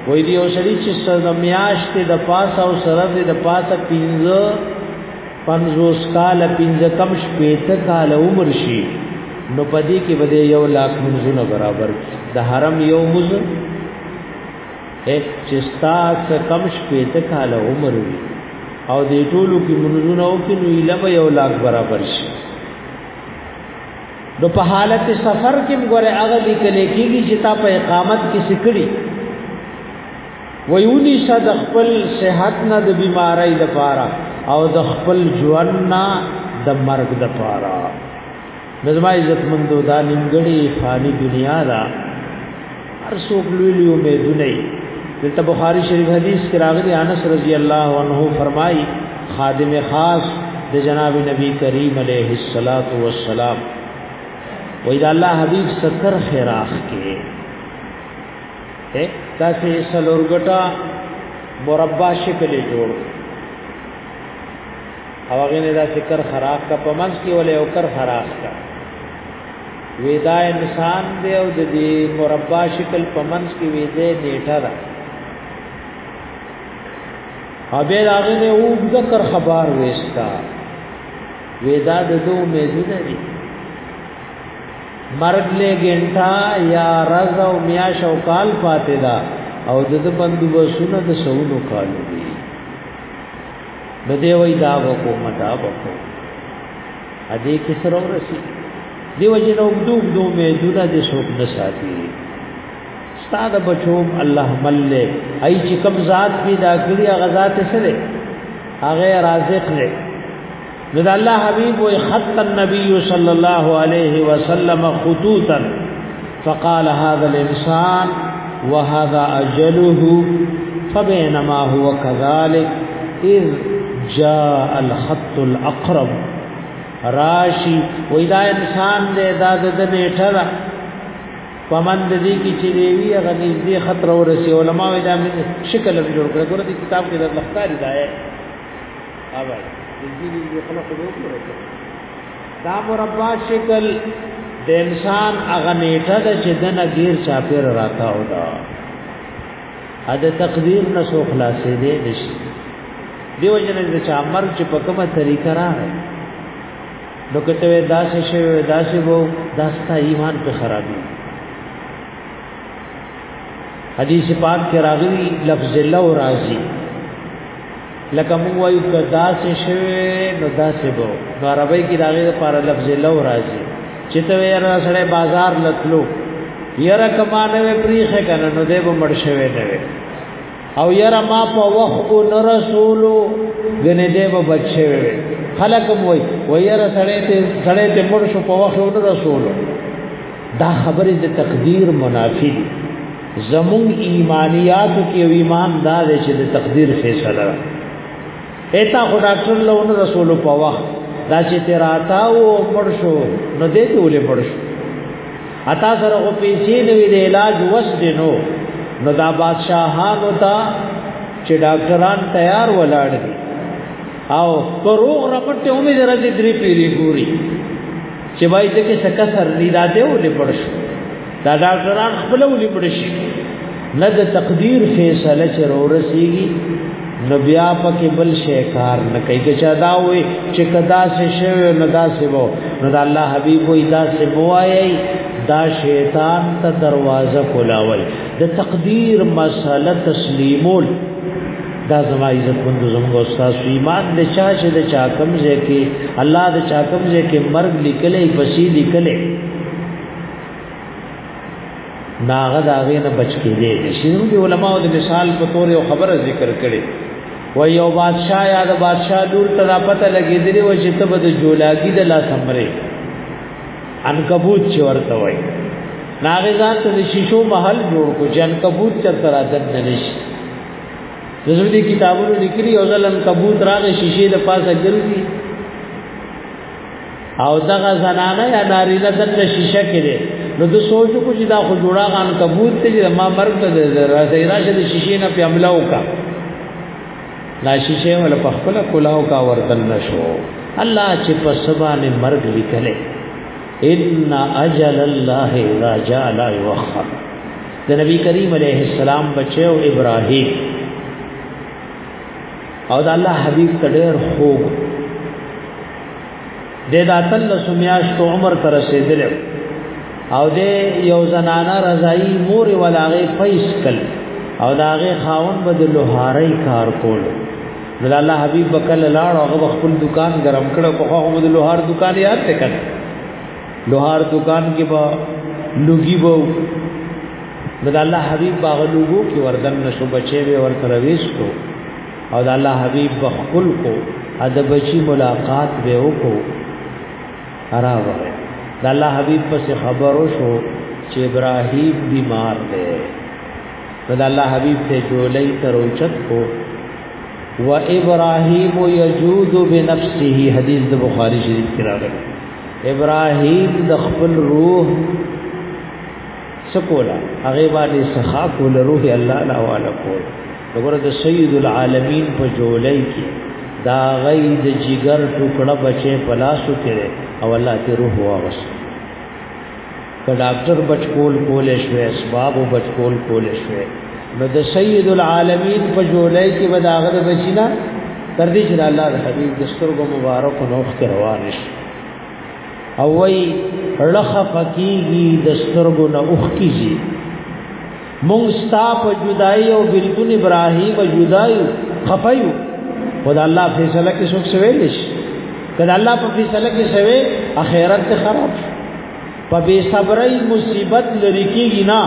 وې دی او شری چې سرمیاشت د پاس او سره د پاس 15 50 کال 15 کم شپېته کال عمر شي نو پدې کې بده یو لاک منځونه برابر د حرم یو مز چې ستا کم شپېته کال عمر وي او دې ټولو کې منځونه او کې نو یې لبه یو لاک برابر شي نو په حالت سفر کې موږ هغه لیکل کېږي چې تا په اقامت کې سکړي ویونی صد خپل صحت نه د بیماری د پاره او د خپل ژوند نه د مرګ د پاره نظم عزت مندو دا لنګړي فانی دنیا دا هر څوک لوی لوی امیدونه یې دلته بخاری شریف حدیث کې راغلی انس رضی الله عنه فرمایي خادم خاص د جناب نبی کریم علیه الصلاۃ والسلام و اذا الله حبیب ستر خیراخ کې تاسو سلورګټا مربع شکل جوړ او هغه نه دا فکر خراق کا پمنس کې ولې او کر خراق کا وېدا انسان دی او د دې مربع شکل په منځ کې وېدا نیټه ده ابه هغه نه او ذکر خبر وېستا وېدا د دوه امیدونه دي مرګ له ګنټا یا رز او میاش او کال پاتې ده او د دې بندو وسونه د سونو کال دي بده وای دا وکوم دا وکوم ا دې کې سره ورسي دیو جن اوګدو اوګدو مې دونه دې څوک نه ساتي استاد بچوم الله مل له اي چې کم ذات کې دا کړی هغه ذات سره هغه رازق له نو د الله حبيب وي خط النبي صلى الله عليه وسلم خطوطا فقال هذا الانسان وهذا اجله فبينما هو كذلك اذ جاء الخط الاقرب راشی وای دا انسان دې دا د نیټه دا پمن د دې کې چې دی وی هغه نږدې خطر ورسي علماء دا شکل به جوړ کړ ګور دې کتاب کې د لختاري دا ہے اوبای دې دې خلک به وکړي دا مربع شکل د انسان هغه نیټه ده چې د نګیر چاپیر راته او دا ا د تقدیر نه سو خلاصې دې نشي دیو جن د چا امر چې په کومه طریقه را نو کته وې داسې شوی داسې وو داستا ایمان په خرابي حدیث پاک کې راغلي لفظ لو راضی لکه موږ وایو که داسې شوی نو داسې به نو عربی کې داغه لپاره لفظ لو راځي چې ته یې را سره بازار لتلو یره کمانه وی پریخه کنه نو دې به مړ شوی نه وی او یره ما په وخت او رسولو غنه دې به بچ شوی وی خلک وای و یره سړې ته سړې ته مړ شو په وخت او رسولو دا خبره د تقدیر منافی دي زمون ایمانیات کې یو ایمان دا دی چې د تقدیر فیصله ده ایتا خو ډاکټر لونه رسول په وخت دا چې تیراتا او مړ شو نو دې ته ولې مړ شو اتا سره او پیسې نه وی د علاج وس دی نو نو دا بادشاہانو ته چې ډاکټران تیار ولاړ دي او پروغ رپټ ته امید راځي درې پیری ګوري چې وای ته کې سکه سر لیدا دی ولې پړ شو دا ډاکټران خپل ولې مړ شي نه د تقدیر فیصله چې ورسیږي نو بیا پکې بل شي کار نه کوي که چا دا وي چې کدا سه شوی نو دا سه وو نو دا الله حبیب وي دا سه وایي دا شیطان ته دروازه کولاوي د تقدیر مسله تسلیمول دا زما عزت مند زموږ استاد ایمان د چا چې د چا کم ځکه الله د چا کم ځکه مرګ لیکلې پسې لیکلې ناغه دا غې نه بچ کې دي شنو دي علماء د مثال په تور یو خبره ذکر کړي و یو بادشاہ یا د بادشاہ لور ته دا پته لګې دي و چې ته به د جولاګي د لا سمره انکبوت چې ورته وای ناغه ځان ته شیشو محل جوړ کو جن کبوت چر تر عادت نش زموږ دي کتابونو لیکلي او ځلن کبوت راغې شیشې د پاسه ګرځي او دغه زنانه یا ناری نه د شیشه کې دي نو د سوچ کو چې دا خو جوړا غان کبوت ته چې ما مرګ ته راځي راشه د شیشه نه په عمله وکا لا شیشه ول په خپل کلاو کا ورتل نشو الله چې په سبا نه مرګ لیکلې ان اجل الله اذا جاء لا يؤخر د نبی کریم علیه السلام بچو ابراهیم او د الله حبیب تډیر خوب د داتل سمیاشت عمر تر رسیدل او د یو زنانه رضای مور ولاغه پیس کل او داغه خاون به د لوهاري کار کول بل الله حبیب بکل لاړ هغه خپل دکان ګرم کړ په خو هم د لوهار دکان یاد ته کړ لوهار دکان کې با لوګي بو بل الله حبیب باغ لوګو کې وردن نشو بچي به ورته وېستو او د الله حبيب بخل کو ادب چی ملاقات به وکړو راوړ د الله حبيب پس خبرو شو چې ابراهيم بیمار دی د الله حبيب ته جولې تر اوچت کو و ابراهيم يجود بنفسه حديث د بخاري شریف کې راغلی ابراهيم د خپل روح سکولا هغه باندې سخا کول روح الله لا والا کول دغه د سید العالمین په جولای کې دا غي د جګر ټوکړه بچي پلاسو کړي او الله ته روح واغس که ډاکټر بچکول کول شوی اسباب بچکول کول شوی نو د سید العالمین په جولای کې بداغه د بچینا تر دې چې الله د حبیب د سترګو مبارک نو ختر روان شي او وی رخ فقیږي د سترګو نه اوخ کیږي مونږ ستا په جدای او بلکون ابراهیم جدای خفایو خدا الله فیصله کې څوک سوي لش کله الله په فیصله کې سوي اخرت ته خراب په بے صبرۍ مصیبت لری کېږي نه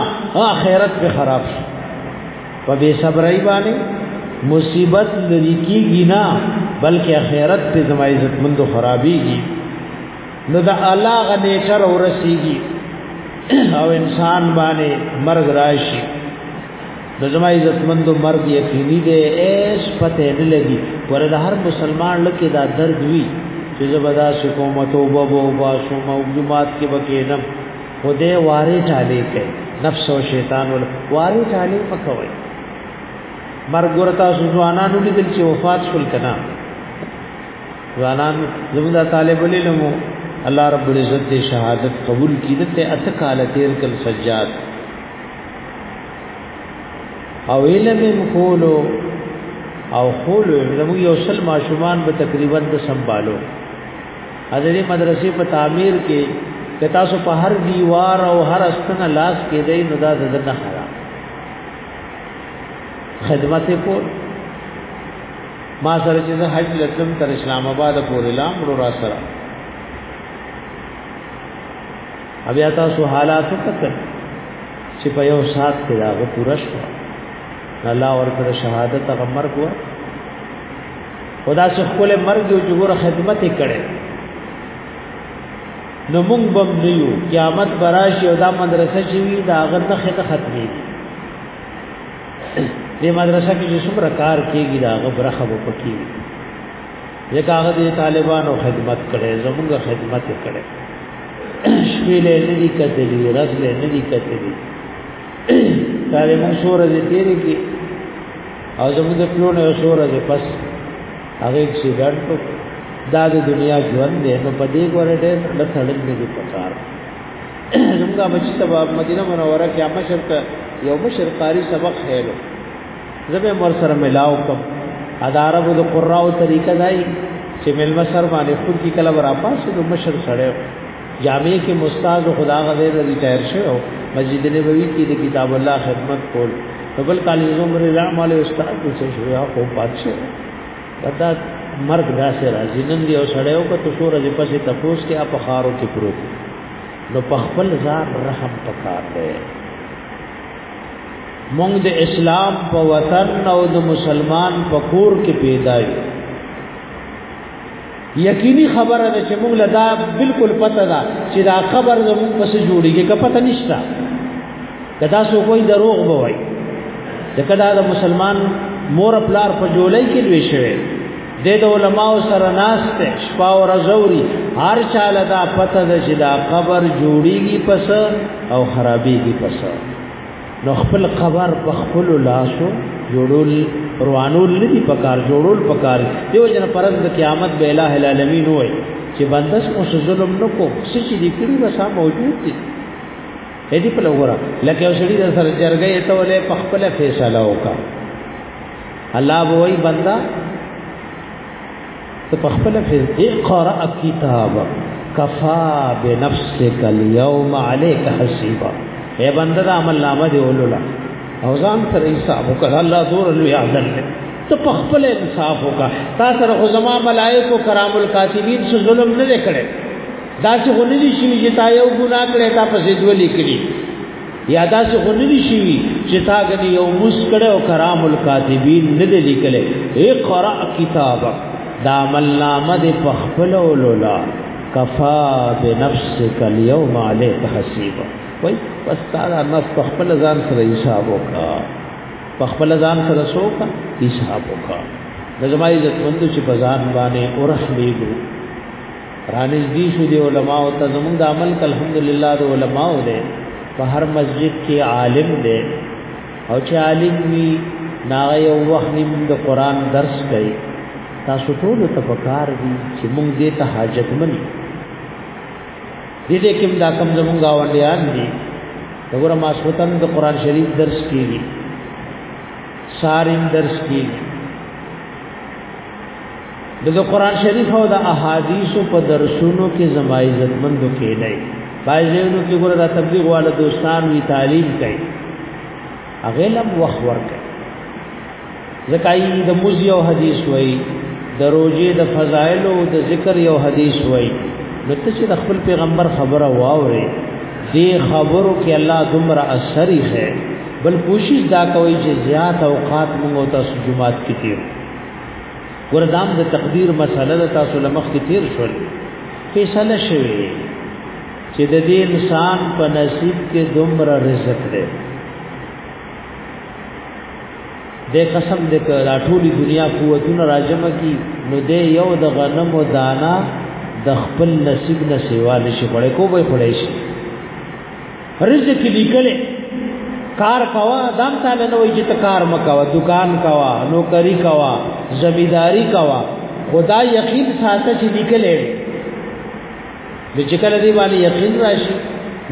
اخرت به خراب په بے صبرۍ باندې مصیبت لری کېږي نه بلکې اخرت ته زما عزت مند خرابېږي نو دا الله غ نیټر ورسیږي او انسان باندې مرګ راشي د زما عزتمندو مرګ یقیني دی ایس پته نه لګي ورته هر مسلمان لکه دا درد وی چې زبدا شي کوم توبه وو واسو موجومات کې بکینم خدای واره چاله کوي نفس او شیطان ول واره چاله پکوي مرګ ورته ځوانانو لیدل چې وفات شول کنا ځوانان زموږ د طالب علمو الله رب العزت دې شهادت قبول کړي دته اته کال تیر کل سجاد او علم کولو او خول زموږ یو سل ماشومان به تقریبا د سنبالو حضرې مدرسې په تعمیر کې که تاسو په هر دیوار او هر استنه لاس کې دی نو دا د نه خراب خدمت کو ما سره چې زه حج لتم تر اسلام آباد پورې لام ورو را سره بیا تاسو حالات وکړ چې په یو سات کې دا پوره شو الله ورکړ شهادت غمر کو خدا سے خپل مرګ او جوړ خدمت کړي نو مونږ بم نیو قیامت براشي او دا مدرسه شي دا غنه خته ختمي دې مدرسه کې څومره کار کیږي دا غبرخه وو پکې ځکه هغه دې طالبانو خدمت کړي زموږ خدمت کړي شپې له دې کتلې ورځ له دې کتلې طالبان سورې دې تیرې کې او زموږ د پلو نه سورې دې پس هغه اکسیډنټ دا د دنیا ژوند دی نو په دې ګوره ډېر لټړل نه دي پکار زموږه بچی تبا مدینه منوره کې اما شرط یو مشر قاری سبق هېلو زبه مر سره ملاو کوم ادارب د قراو طریقه دای چې ملما سر باندې خود کی کله ورا پاسه د مشر سره جامع کې مستاز خدا غزه د ریټایر شو مسجد نبوی کې د کتاب الله خدمت کول بل کالج عمر رحم علی استاد څه شو یا خو پاتشه پتا مرګ داسې راځي نن دی او سړی او کته شو راځي پسې تپوس کې اپ خارو کې پروت نو په خپل ځان رحم پکار دی مونږ د اسلام په وطن او د مسلمان په کور کې پیدا یو یقیني خبره ده چې موږ له دا بالکل پته ده چې دا خبر زموږ پس جوړیږي که پته نشته که تاسو کوئی دروغ به وای ځکه دا د مسلمان مور پلار په جولای کې لوي شوی د د علماو سره ناشته شپه او رزوري هر چاله دا پته ده چې دا قبر جوړیږي پس او خرابېږي پس نو خپل قبر په خپل لاسو جوړول روانول ندی پکار جوړول پکار دیو جن پرز د قیامت به الہ العالمین وای چې بندس اوس ظلم نکو سچې دې کړی وسا موجود دي هدي په لوګرا لکه وسړي د سر جرګې ته ولې په خپل فیصله وکا الله وای بندا ته په خپل فز اقرا کتاب کفا بنفسك اليوم عليك حسيبا اے بنده د عمل نامه دی ولولا او ځان تر حساب وکړه الله دور لوی عدل ته په خپل انصاف وکړه تا سره خو زما ملائکه کرام الکاتبین سو ظلم نه کړي دا چې غونډې شي چې تا یو ګناه کړی تا په زیدو لیکلي یا دا څه خو ندی شي چې تا غني یو مسکړه او کرام الکاتبین نه دی لیکل اقرا کتابک دا ملامه د پخپل ولولا کفا بنفسک اليوم عليك حسيبا وای پس تعالی نفس پخپل ځان سره حساب وکا پخپل ځان سره سوکا حساب وکا د زمای عزت مند چې بازار باندې اورخ لیګو رانیز دی شو دی علماء ته زموږ د عمل ک الحمدلله د علماء دی په هر مسجد کې عالم دی او چې عالم وي ناغه یو وخت نیم د قران درس کوي تاسو ټول ته پکار دي چې موږ دې ته حاجت مني دې دې کوم دا کم زموږ گاونډیان دي وګوره ما سوتن د قران شریف درس کیږي سارین درس کیږي د قرآن شریف او د احادیث په درسونو کې زما عزت مند کې نه بایزونو کې ګوره د تبلیغ والا دوستان وی تعلیم کوي اغلب وخت ورکړي زکای د موز یو حدیث وای د روزې د فضایل او د ذکر یو حدیث وای نو ته چې د خپل پیغمبر خبره واورې دې خبرو کې الله دمرا اثر یې بل کوشش دا کوي چې زیات اوقات موږ تاسو جمعات کې تیر وردام د تقدیر مسله د تاسو لمخ کې تیر شول فیصله شوه چې د دې انسان په نصیب کې دومره رزق دی د قسم د کړه ټولي دنیا قوتونه راجم کی نو د یو د غنم او دانا د خپل نصیب نه سیوا نشي پړې کو به پړې شي رزق لیکلې کار کوا دام تعالی نو چې ته کار مکوا دکان کوا نوکری کوا زمیداری کوا خدا یقین ساته چې لیکلې د چې کله دی باندې یقین راشي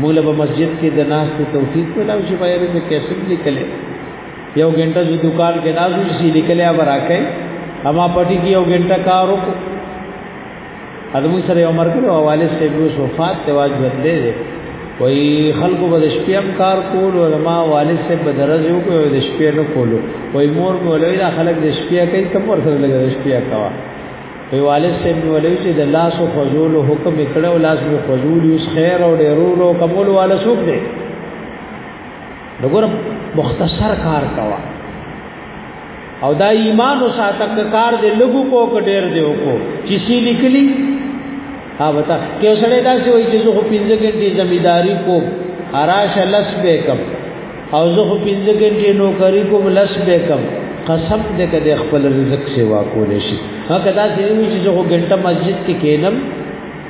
مولا په مسجد کې د ناس ته توفیق ولاو شي بایره ته کیسه لیکلې یو غنټه د دکان کې ناس شي لیکلې ابراکه اما پټي کې یو غنټه کار وکړو ادمو سره یو مرګ او والد سه بو وفات ته واج بدلې دي وای خلکو به شپم کار کول او ما والد سه په درز یو کو د شپې نه کولو وای مور مې ولوي دا خلک د شپې کوي تم ورته لګا د شپې کوا وای والد سه مې ولوي چې د لاس او فزول حکم کړه او لاس مې فزول یوس خیر او ډیرور او قبول والا سوق دي دغه مختصر کار کوا او دا ایمان او ساتک کار دې لګو کو کډیر دې وکړو چې سی لیکلی ها وتا کې سره دا چې وایي چې زه خو پنځه ګنټې زمیداری کوم اراش لس به کم او زه خو پنځه ګنټې نوکری کوم لس به کم قسم دې کده خپل رزق سیوا کولې شي هغه دا چې وایي چې زه خو ګنټه مسجد کې کینم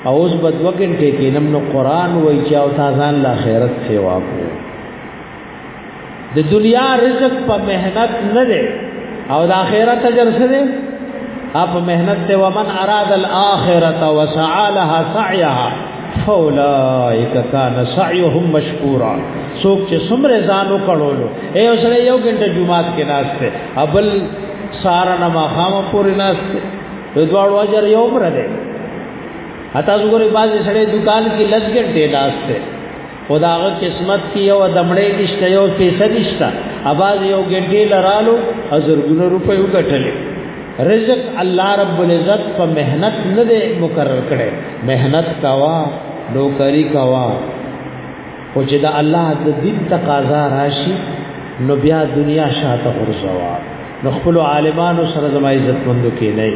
او اوس بد وګنټې کینم نو قران وایي چې او تازان لا خیرت سیوا کوم د دنیا رزق په مهنت نه دی او د آخرت اجر څه دی اپ مهنت ته ومن اراد الاخرته وسعى لها سعيها فاولائک کان سعیهم مشکورا څوک چې څومره ځانو کړولو اے اوسړه یو غنټه جمعات کې ناشته ابل سارا نما خام پورې ناشته په دواړو اجر یو پر ده اته وګوري باز سړې دکان کې لږ غنټه ناشته خداغه قسمت کې یو دمړې نشته یو پیسې نشته اواز یو ګډې لرالو ازرګونو روپې وګټلې رزق الله رب العزت په مهنت نه دی مقرر کړي مهنت کوا نوکری کوا او چې دا الله د دین تقاضا راشي نو بیا دنیا شاته ورځوا نو خپل عالمانو سره زما عزت مندو کې نه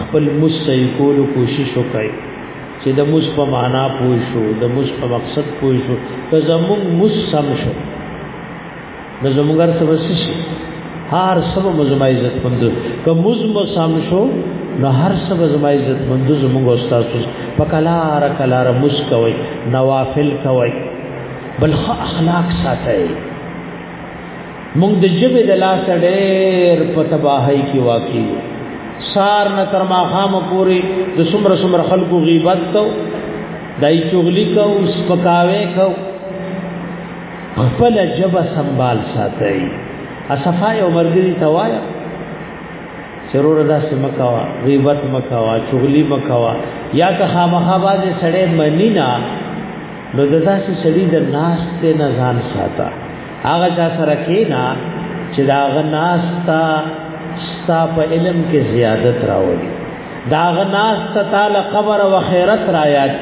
خپل مسې کولو کوشش وکړي چې د مس په معنا پوه شو د مس په مقصد پوه شو که زموږ مس سم شو نو زموږ هر څه وسې شي هر څه به زما عزت مند که مس مو سم شو نو هر څه به زما عزت مند زموږ استاد په کلار کلار مس کوي نوافل کوي بل اخلاق ساتي مونږ د جبه د لاس ډېر په تباہی کې واقع یو سار نه تر ماخام پوری د سمر سمر خلقو غیبت کو دای چغلی کو سپکاوي کو خپل جبه سنبال ساتي اصفای او مرګری توایا چرور دا سمکوا غیبت مکوا چغلی مکوا یا که خامخا باز سړې منی نه نو ددا سړي د ناس ته نه ځان ساته هغه چا سره کینا چې دا غناستا ستا په علم کې زیادت راوړي دا غناستا تعالی قبر او خیرت را یاد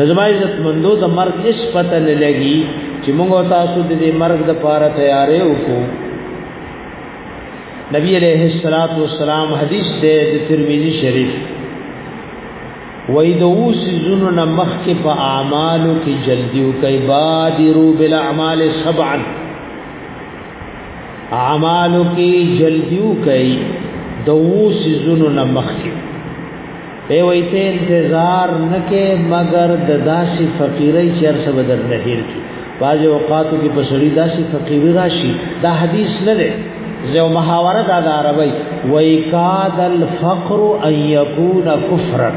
نظم عزت مندو د مرګ اس پته نه لګي چې موږ تاسو د دې مرګ د پاره تیارې وکړو نبی علیہ الصلوۃ والسلام حدیث دے ترمذی شریف وای د اوس زونو نه مخ کې په اعمالو کې جلدی او کوي بادرو بالاعمال سبعا اعمالو کې جلدی او کوي د اوس زونو نه مخ کې ای وای ته انتظار نکې مگر د داسې فقیرای چر سبدر نه هیر کی باز اوقاتو کې په شری داسې فقیر راشي دا حدیث نه دی زو محاوره دا د عربی ویکاد الفقر ان یکون کفرا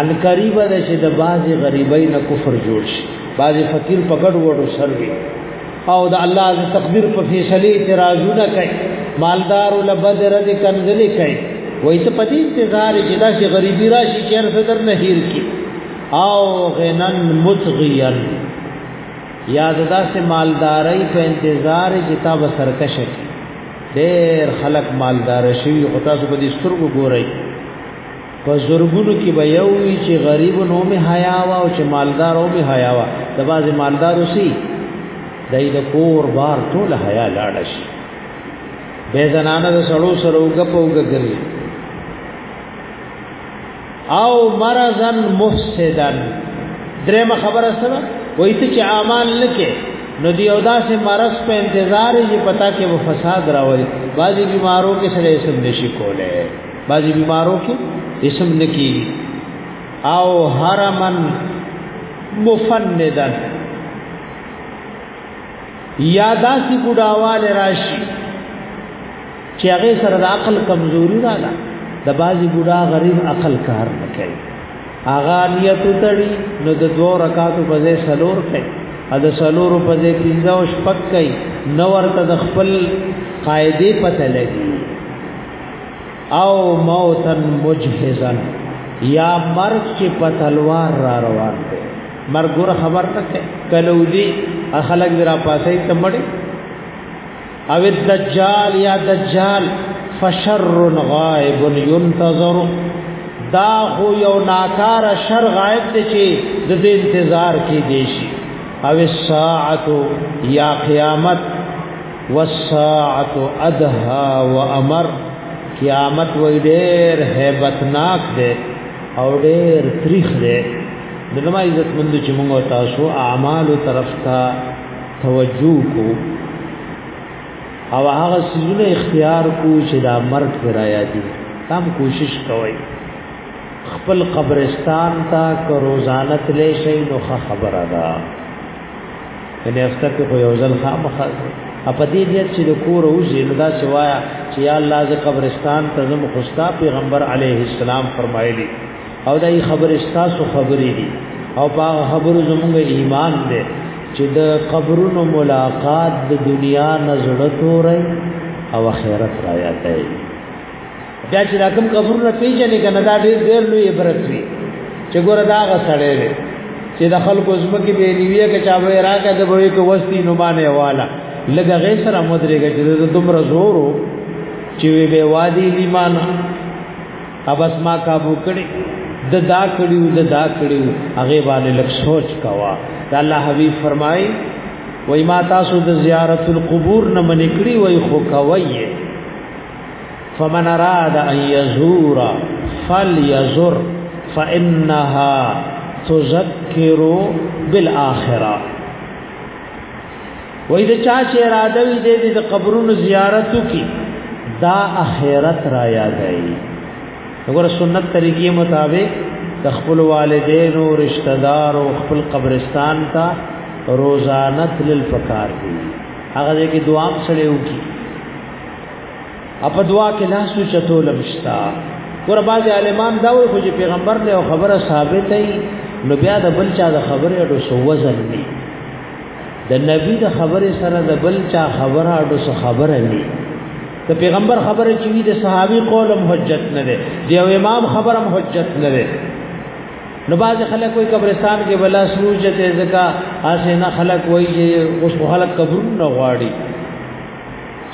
ان قریب ده چې د باز غریبۍ نه کفر جوړ شي باز فقیر په ګډ وډو سروي او د الله ز تقدیر په فیصله اعتراضونه کوي مالدار ول بدر دي کنځلې کوي وایته پدې انتظار چې دا چې غریبی راشي چې هر فدر نه هیر کی او غنن متغیا یا ددا سے مالداري په انتظار چې تا به سرکش کی ډېر خلک مالدار شي او تاسو په دې سترګو ګورئ په زورګونو کې به یو وی چې غریب نو می حیا وا او چې مالدار او می حیا وا د باز مالدار وسی دای د کور بار ټول حیا لاړ شي به زنانه د سړو سره وګ په وګ ګرځي او مرضا مفسدا درېمه خبره سره وایي چې اعمال لکه نو دی او داسې مرض په انتظار یې پتا کې و فساد راوړي بعضي بیمارو کې سره اسم نشي کوله بعضي بیمارو کې اسم نکی او حرمن مفندن یا داسې ګډاواله راشي چې هغه سره د عقل کمزوري رااله د بازي بوډا غریب عقل کار نه کوي اغا نیت تړي نو د دوه رکعاتو په ځای سلور کوي ا د سلور په ځای پنځه او شپږ کوي نو ورته د خپل قاعده پته لګي او موتن مجهزا یا مرګ چې په تلوار را روان دی مرګ خبر تک کلو دی اخلق درا پاسې تمړي او الدجال یا دجال فشر غائب ينتظر دا خو یو ناکار شر غائب دی چې د دې انتظار کې دی شي او الساعه یا قیامت والساعه ادها وامر قیامت وې ډېر hebatnak دی او ډېر تریخ دی دغه عزت مند چې موږ تاسو اعمال طرف ته توجه کو او هغه سيزونه اختیار کو چې دا مرګ پر آیا دي تم کوشش کوئ خپل قبرستان تا که روزانه تلې شي نو خبره ده یعنی افته کې خو یو ځل خامخ په دې دې چې د کور او زین دا سوایا چې یا الله ز قبرستان ته زم خوستا پیغمبر علیه السلام فرمایلی او دای خبر استاسو خبرې دي او په خبرو زموږ ایمان دی چې د قبرونو ملاقات د دنیا نظر توري او آخرت را یادای بیا چې راکم قبرونه پیژنې کنه دا ډېر ډېر لوی عبرت وي چې ګوره دا غسړې دی چې د خلکو زمکه به نیویه کې چا به راکه د بوې کو وستی نو باندې والا لګه غې سره مدرېږي چې د دومره زورو چې به وادي لیمانه ابس ما کابو کړي د دا کړیو د دا کړیو هغه باندې لک سوچ کوا د الله حبیب فرمای وای ما تاسو د زیارت القبور نه منې کړی وای خو کوي فمن اراد ان يزور فليزر فانها تذكر بالاخره وای د چا چې اراده وي د قبرونو زیارت کی دا اخرت را یادای وګوره سنت طریقې مطابق د خپل والدین او رشتہ دار او خپل قبرستان ته روزانه تل فکر دی هغه دې کې دعا سره وکي اپ دعا کې لاس چتو لمشتا ور باز عالمان دا وي خو چې پیغمبر له خبره ثابت هي نو بیا د بل چا د خبره اډو سو وزن دی د نبی د خبره سره د بل چا خبره اډو سره خبره نه د پیغمبر خبره چې د صحابي قول حجت نه ده د امام خبره حجت نه ده نو باز خلک کوئی قبرستان کې بلا سوجت زکا اسه نه خلک وای چې اوس خلک قبر نه غواړي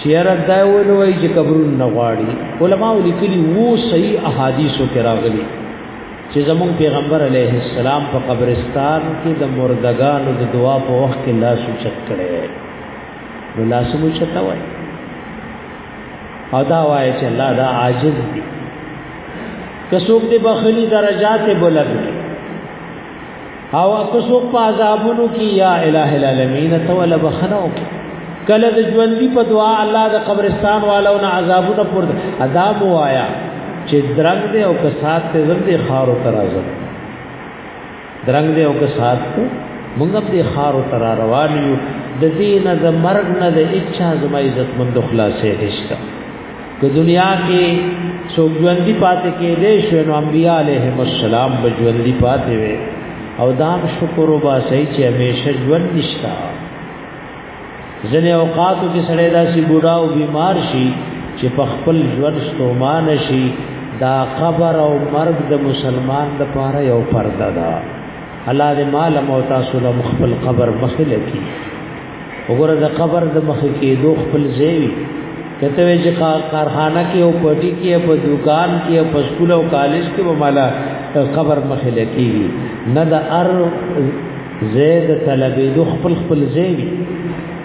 چیرې دا ول وای چې قبر نه غواړي علما لیکلي وو صحیح احادیثو کې راغلي چې زمون پیغمبر علیه السلام په قبرستان کې د مردگانو د دعا په وخت کې لاس اوچت کړي نو لاس مو چتا وای او دا وای چې الله دا عاجز دي کڅوګ دې بخلی درجات بلند او تاسو په عذابونو کې یا الہ العالمین ته ولا بخنو کله د ژوندۍ په دعا الله د قبرستان والو نه عذابونه پر عذاب وایا چې درنګ دې او کسات ته زم دې خارو ترازه درنګ دې او کسات ته موږ دې خارو تر روان یو د دې نه د مرګ نه د اچا زما عزت مند خلاصې دشته په دنیا کې څوک ژوندۍ پاتې کې دې شو نو انبیاء علیهم السلام به ژوندۍ پاتې وي او دام شکر وبا سي چې همیشه ژوند نشتا ځنې اوقاتو کې سړی داسې بوډا او بیمار شي چې په خپل ژوند ستومان شي دا قبر او مرګ د مسلمان د پاره یو پرده ده الله دې مال او تاسو له خپل قبر مخله کی وګوره د قبر د مخ کې دوه خپل ځای وي کته وی چې کارخانه کې او پټي کې او په دکان کې او په سکول او کالج کې به مالا قبر مخې لکی نه د ار زید طلبې د خپل خپل زید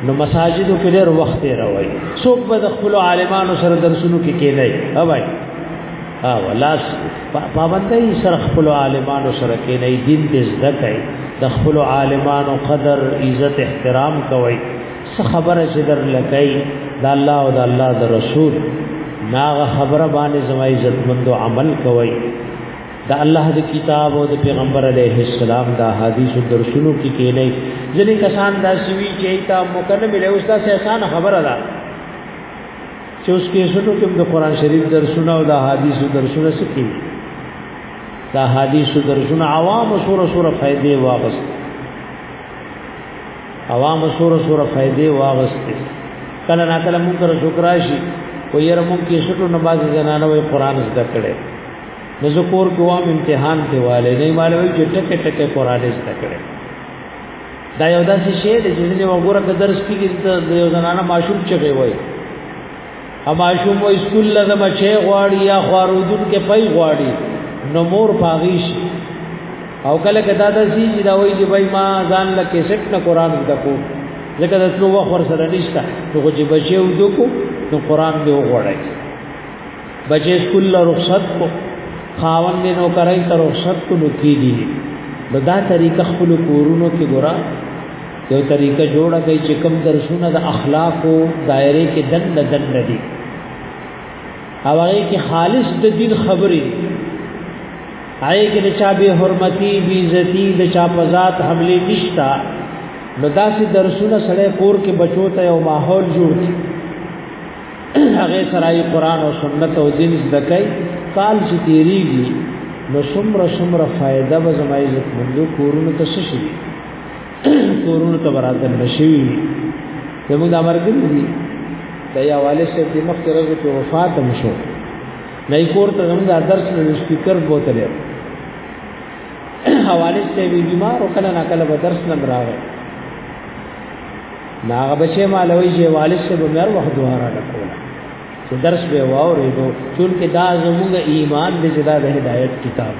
نو مساجدو کې ډېر وخت راوي څوک به د خپل عالمانو سره درسونو کې کېنای اوبای ها ولاس پابندۍ سره خپل عالمانو سره کې نه دین دې زده کوي د خپل عالمانو قدر عزت احترام کوي څه خبره چې در لکای د الله او د الله د رسول ناغه خبره باندې زما عزت مند عمل کوي د الله د کتاب او د پیغمبر علیه السلام دا حدیث او درسونو کې کې نه ځنې کسان دا سوي چې تا مکنه ملي اوس دا سه خبره ده چې اوس کې شنو کې د قران شریف درسونه او د حدیث درسونه سکی دا حدیث درسونه عوام سوره سوره فائدې واغست عوام سوره سوره فائدې واغست کله نا کله مونږ سره شکراشي و ير مونږ کې شنو نماز زنانه وي قران زده کړي نو ذکر کوم امتحان دیواله نه مالوي چې ټکه ټکه قران زده کړي دا یو داسې شی دی چې ځینې وګوره که درس کېږي د یو زنانه ماشوم چغې وایي او ماشوم وایي سکول له د بچی غواړي یا خوارودون کې پی غواړي نو مور پاغی شي او کله که دا داسې چې دا وایي چې بای ما ځان له کیسټ نه قرآن زده کو ځکه د تلو وخت ورسره نشته نو خو چې بچی ودو کو نو قرآن به وغواړي بچې سکول له رخصت کو خاون دې نو کرای تر رخصت کو نو کی دي نو دا طریقه خپل کورونو کې ګورا یو طریقه جوړه کړئ چې کم درسونه د اخلاقو دایره کې دند دند دي او هغه کې خالص د دین خبرې هغه کې د چا به حرمتي بي عزتي د چا په ذات حمله نشتا نو داسې درسونه سره کور کې بچو ته یو ماحول جوړ کړي هغه سره قرآن او سنت او دین زده کوي کال چې تیریږي نو څومره څومره فائدہ به زما عزت مندو کورونو ته شي کورونو ته برابر نشي زموږ د امر کې دي د یواله شه د مخ تر په وفات هم شو نه کور ته زموږ د درس له سپیکر بوتل حواله شه بیمار او کله نه کله به درس نه راغی دا هغه بچي مالوي چې والد شه به مر وخت دواره لکول چې درس به واوري دو چې دا زموږ ایمان دې چې دا د هدایت کتاب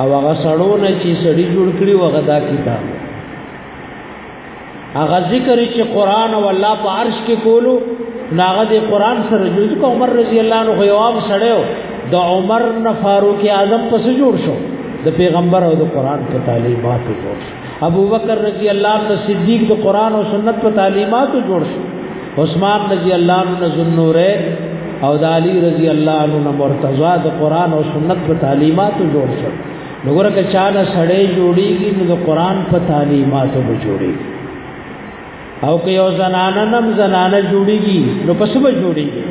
او هغه سړو نه چې سړی جوړ کړی وغه دا کتاب هغه ذکر چې قران او الله په عرش کې کولو ناغه د قران سره جوړ کو عمر رضی الله عنه یو عام سړیو د عمر نه فاروق اعظم پس جوړ شو د پیغمبر او د قران په تعلیماتو جوړ شو ابو بکر رضی الله عنه صدیق د قران او سنت په تعلیماتو جوړ شو عثمان رضی الله عنه ذنوره او د علی رضی الله عنه مرتضی د قران او سنت په تعلیماتو جوړ شو نګوره که چا نه سړی جوړیږي نو د قران په تعلیماتو به جوړیږي او که یو زنانه نم زنانه جوړیږي نو پس به جوړیږي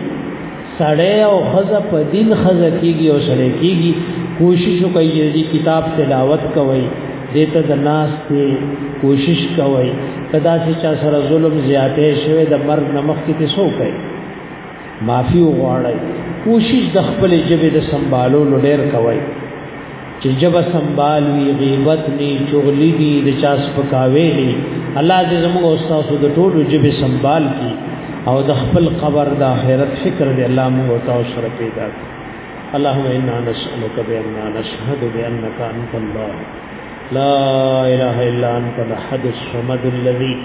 سړی او خزه په دین خزه کیږي او سړی کیږي کوشش کوي چې کتاب تلاوت کوي دیتا د ناس ته کوشش کوي کدا چې چا سره ظلم زیاتې شوی د مرګ نمخ کې څه کوي معافي وغواړئ کوشش د خپل جبه د سنبالولو ډیر کوي چې جبه سنبال وی غیبت ني چغلی دي د چا سپکاوي دي الله دې زموږ استاد د ټولو جبه سنبال کی او د خپل قبر د آخرت فکر دې الله موږ او تاسو سره پیدا کړي اللهم انا نسالك باننا نشهد بانك انت الله لا اله الا انت الاحد الصمد الذي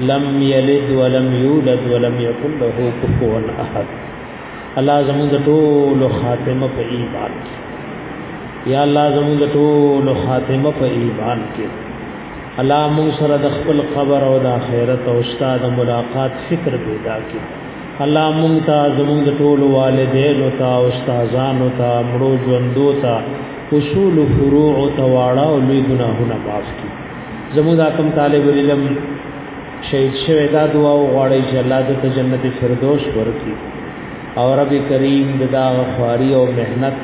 لم یلد ولم یولد ولم یکن له کفوا احد الله زموږ ټول خاتمه په ایمان کې یا الله زموږ ټول خاتمه په ایمان کې الله موږ سره د خپل قبر او د آخرت او استاد ملاقات فکر پیدا کړي الله موږ ته زموږ ټول والدین او تا استادان او تا مړو ژوندو تا اصول فروع او تواړه او لوی ګناهونه معاف کړي زموږ دا کوم طالب علم شهید شوی دا دعا وغواړي چې الله دې ته جنت فردوس ورکړي او رب کریم د دا خواري او مهنت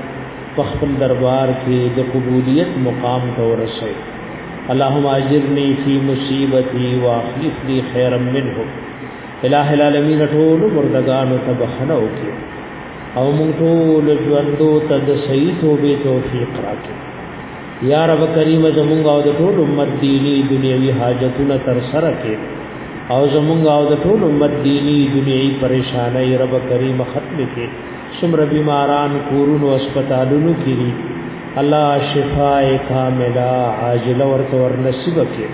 په خپل دربار کې د قبولیت مقام ته ورسوي اللهم اجرني في مصيبتي واخلف لي خيرا منه الہ العالمین ټول مردگانو ته بخنه وکي او موږ ټول ژوندو ته د صحیح توبې توفیق راکړي یا رب کریم زمونږ او د ټول امت دینی دنیوي حاجتونه تر سره کې او زمونږ او د ټول امت دینی دنیوي پریشانای رب کریم ختم کې سمر بیماران کورونو هسپتالونو کې دي الله شفای کامله عاجله ورته ور نصیب کې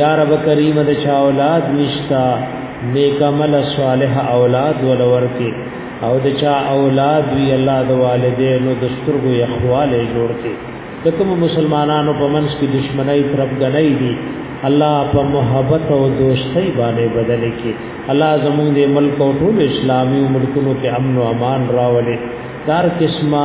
یا رب کریم د چا اولاد نشتا نیک عمل صالح اولاد ولور کې او د چا اولاد وی الله د والدینو د سترګو یخواله جوړ کې د کوم مسلمانانو په منځ کې دشمنی طرف غنۍ دي الله په محبت او دوستۍ باندې بدل کې الله زموږ د ملک او ټول اسلامي ملکونو کې امن او امان راولي دار قسمه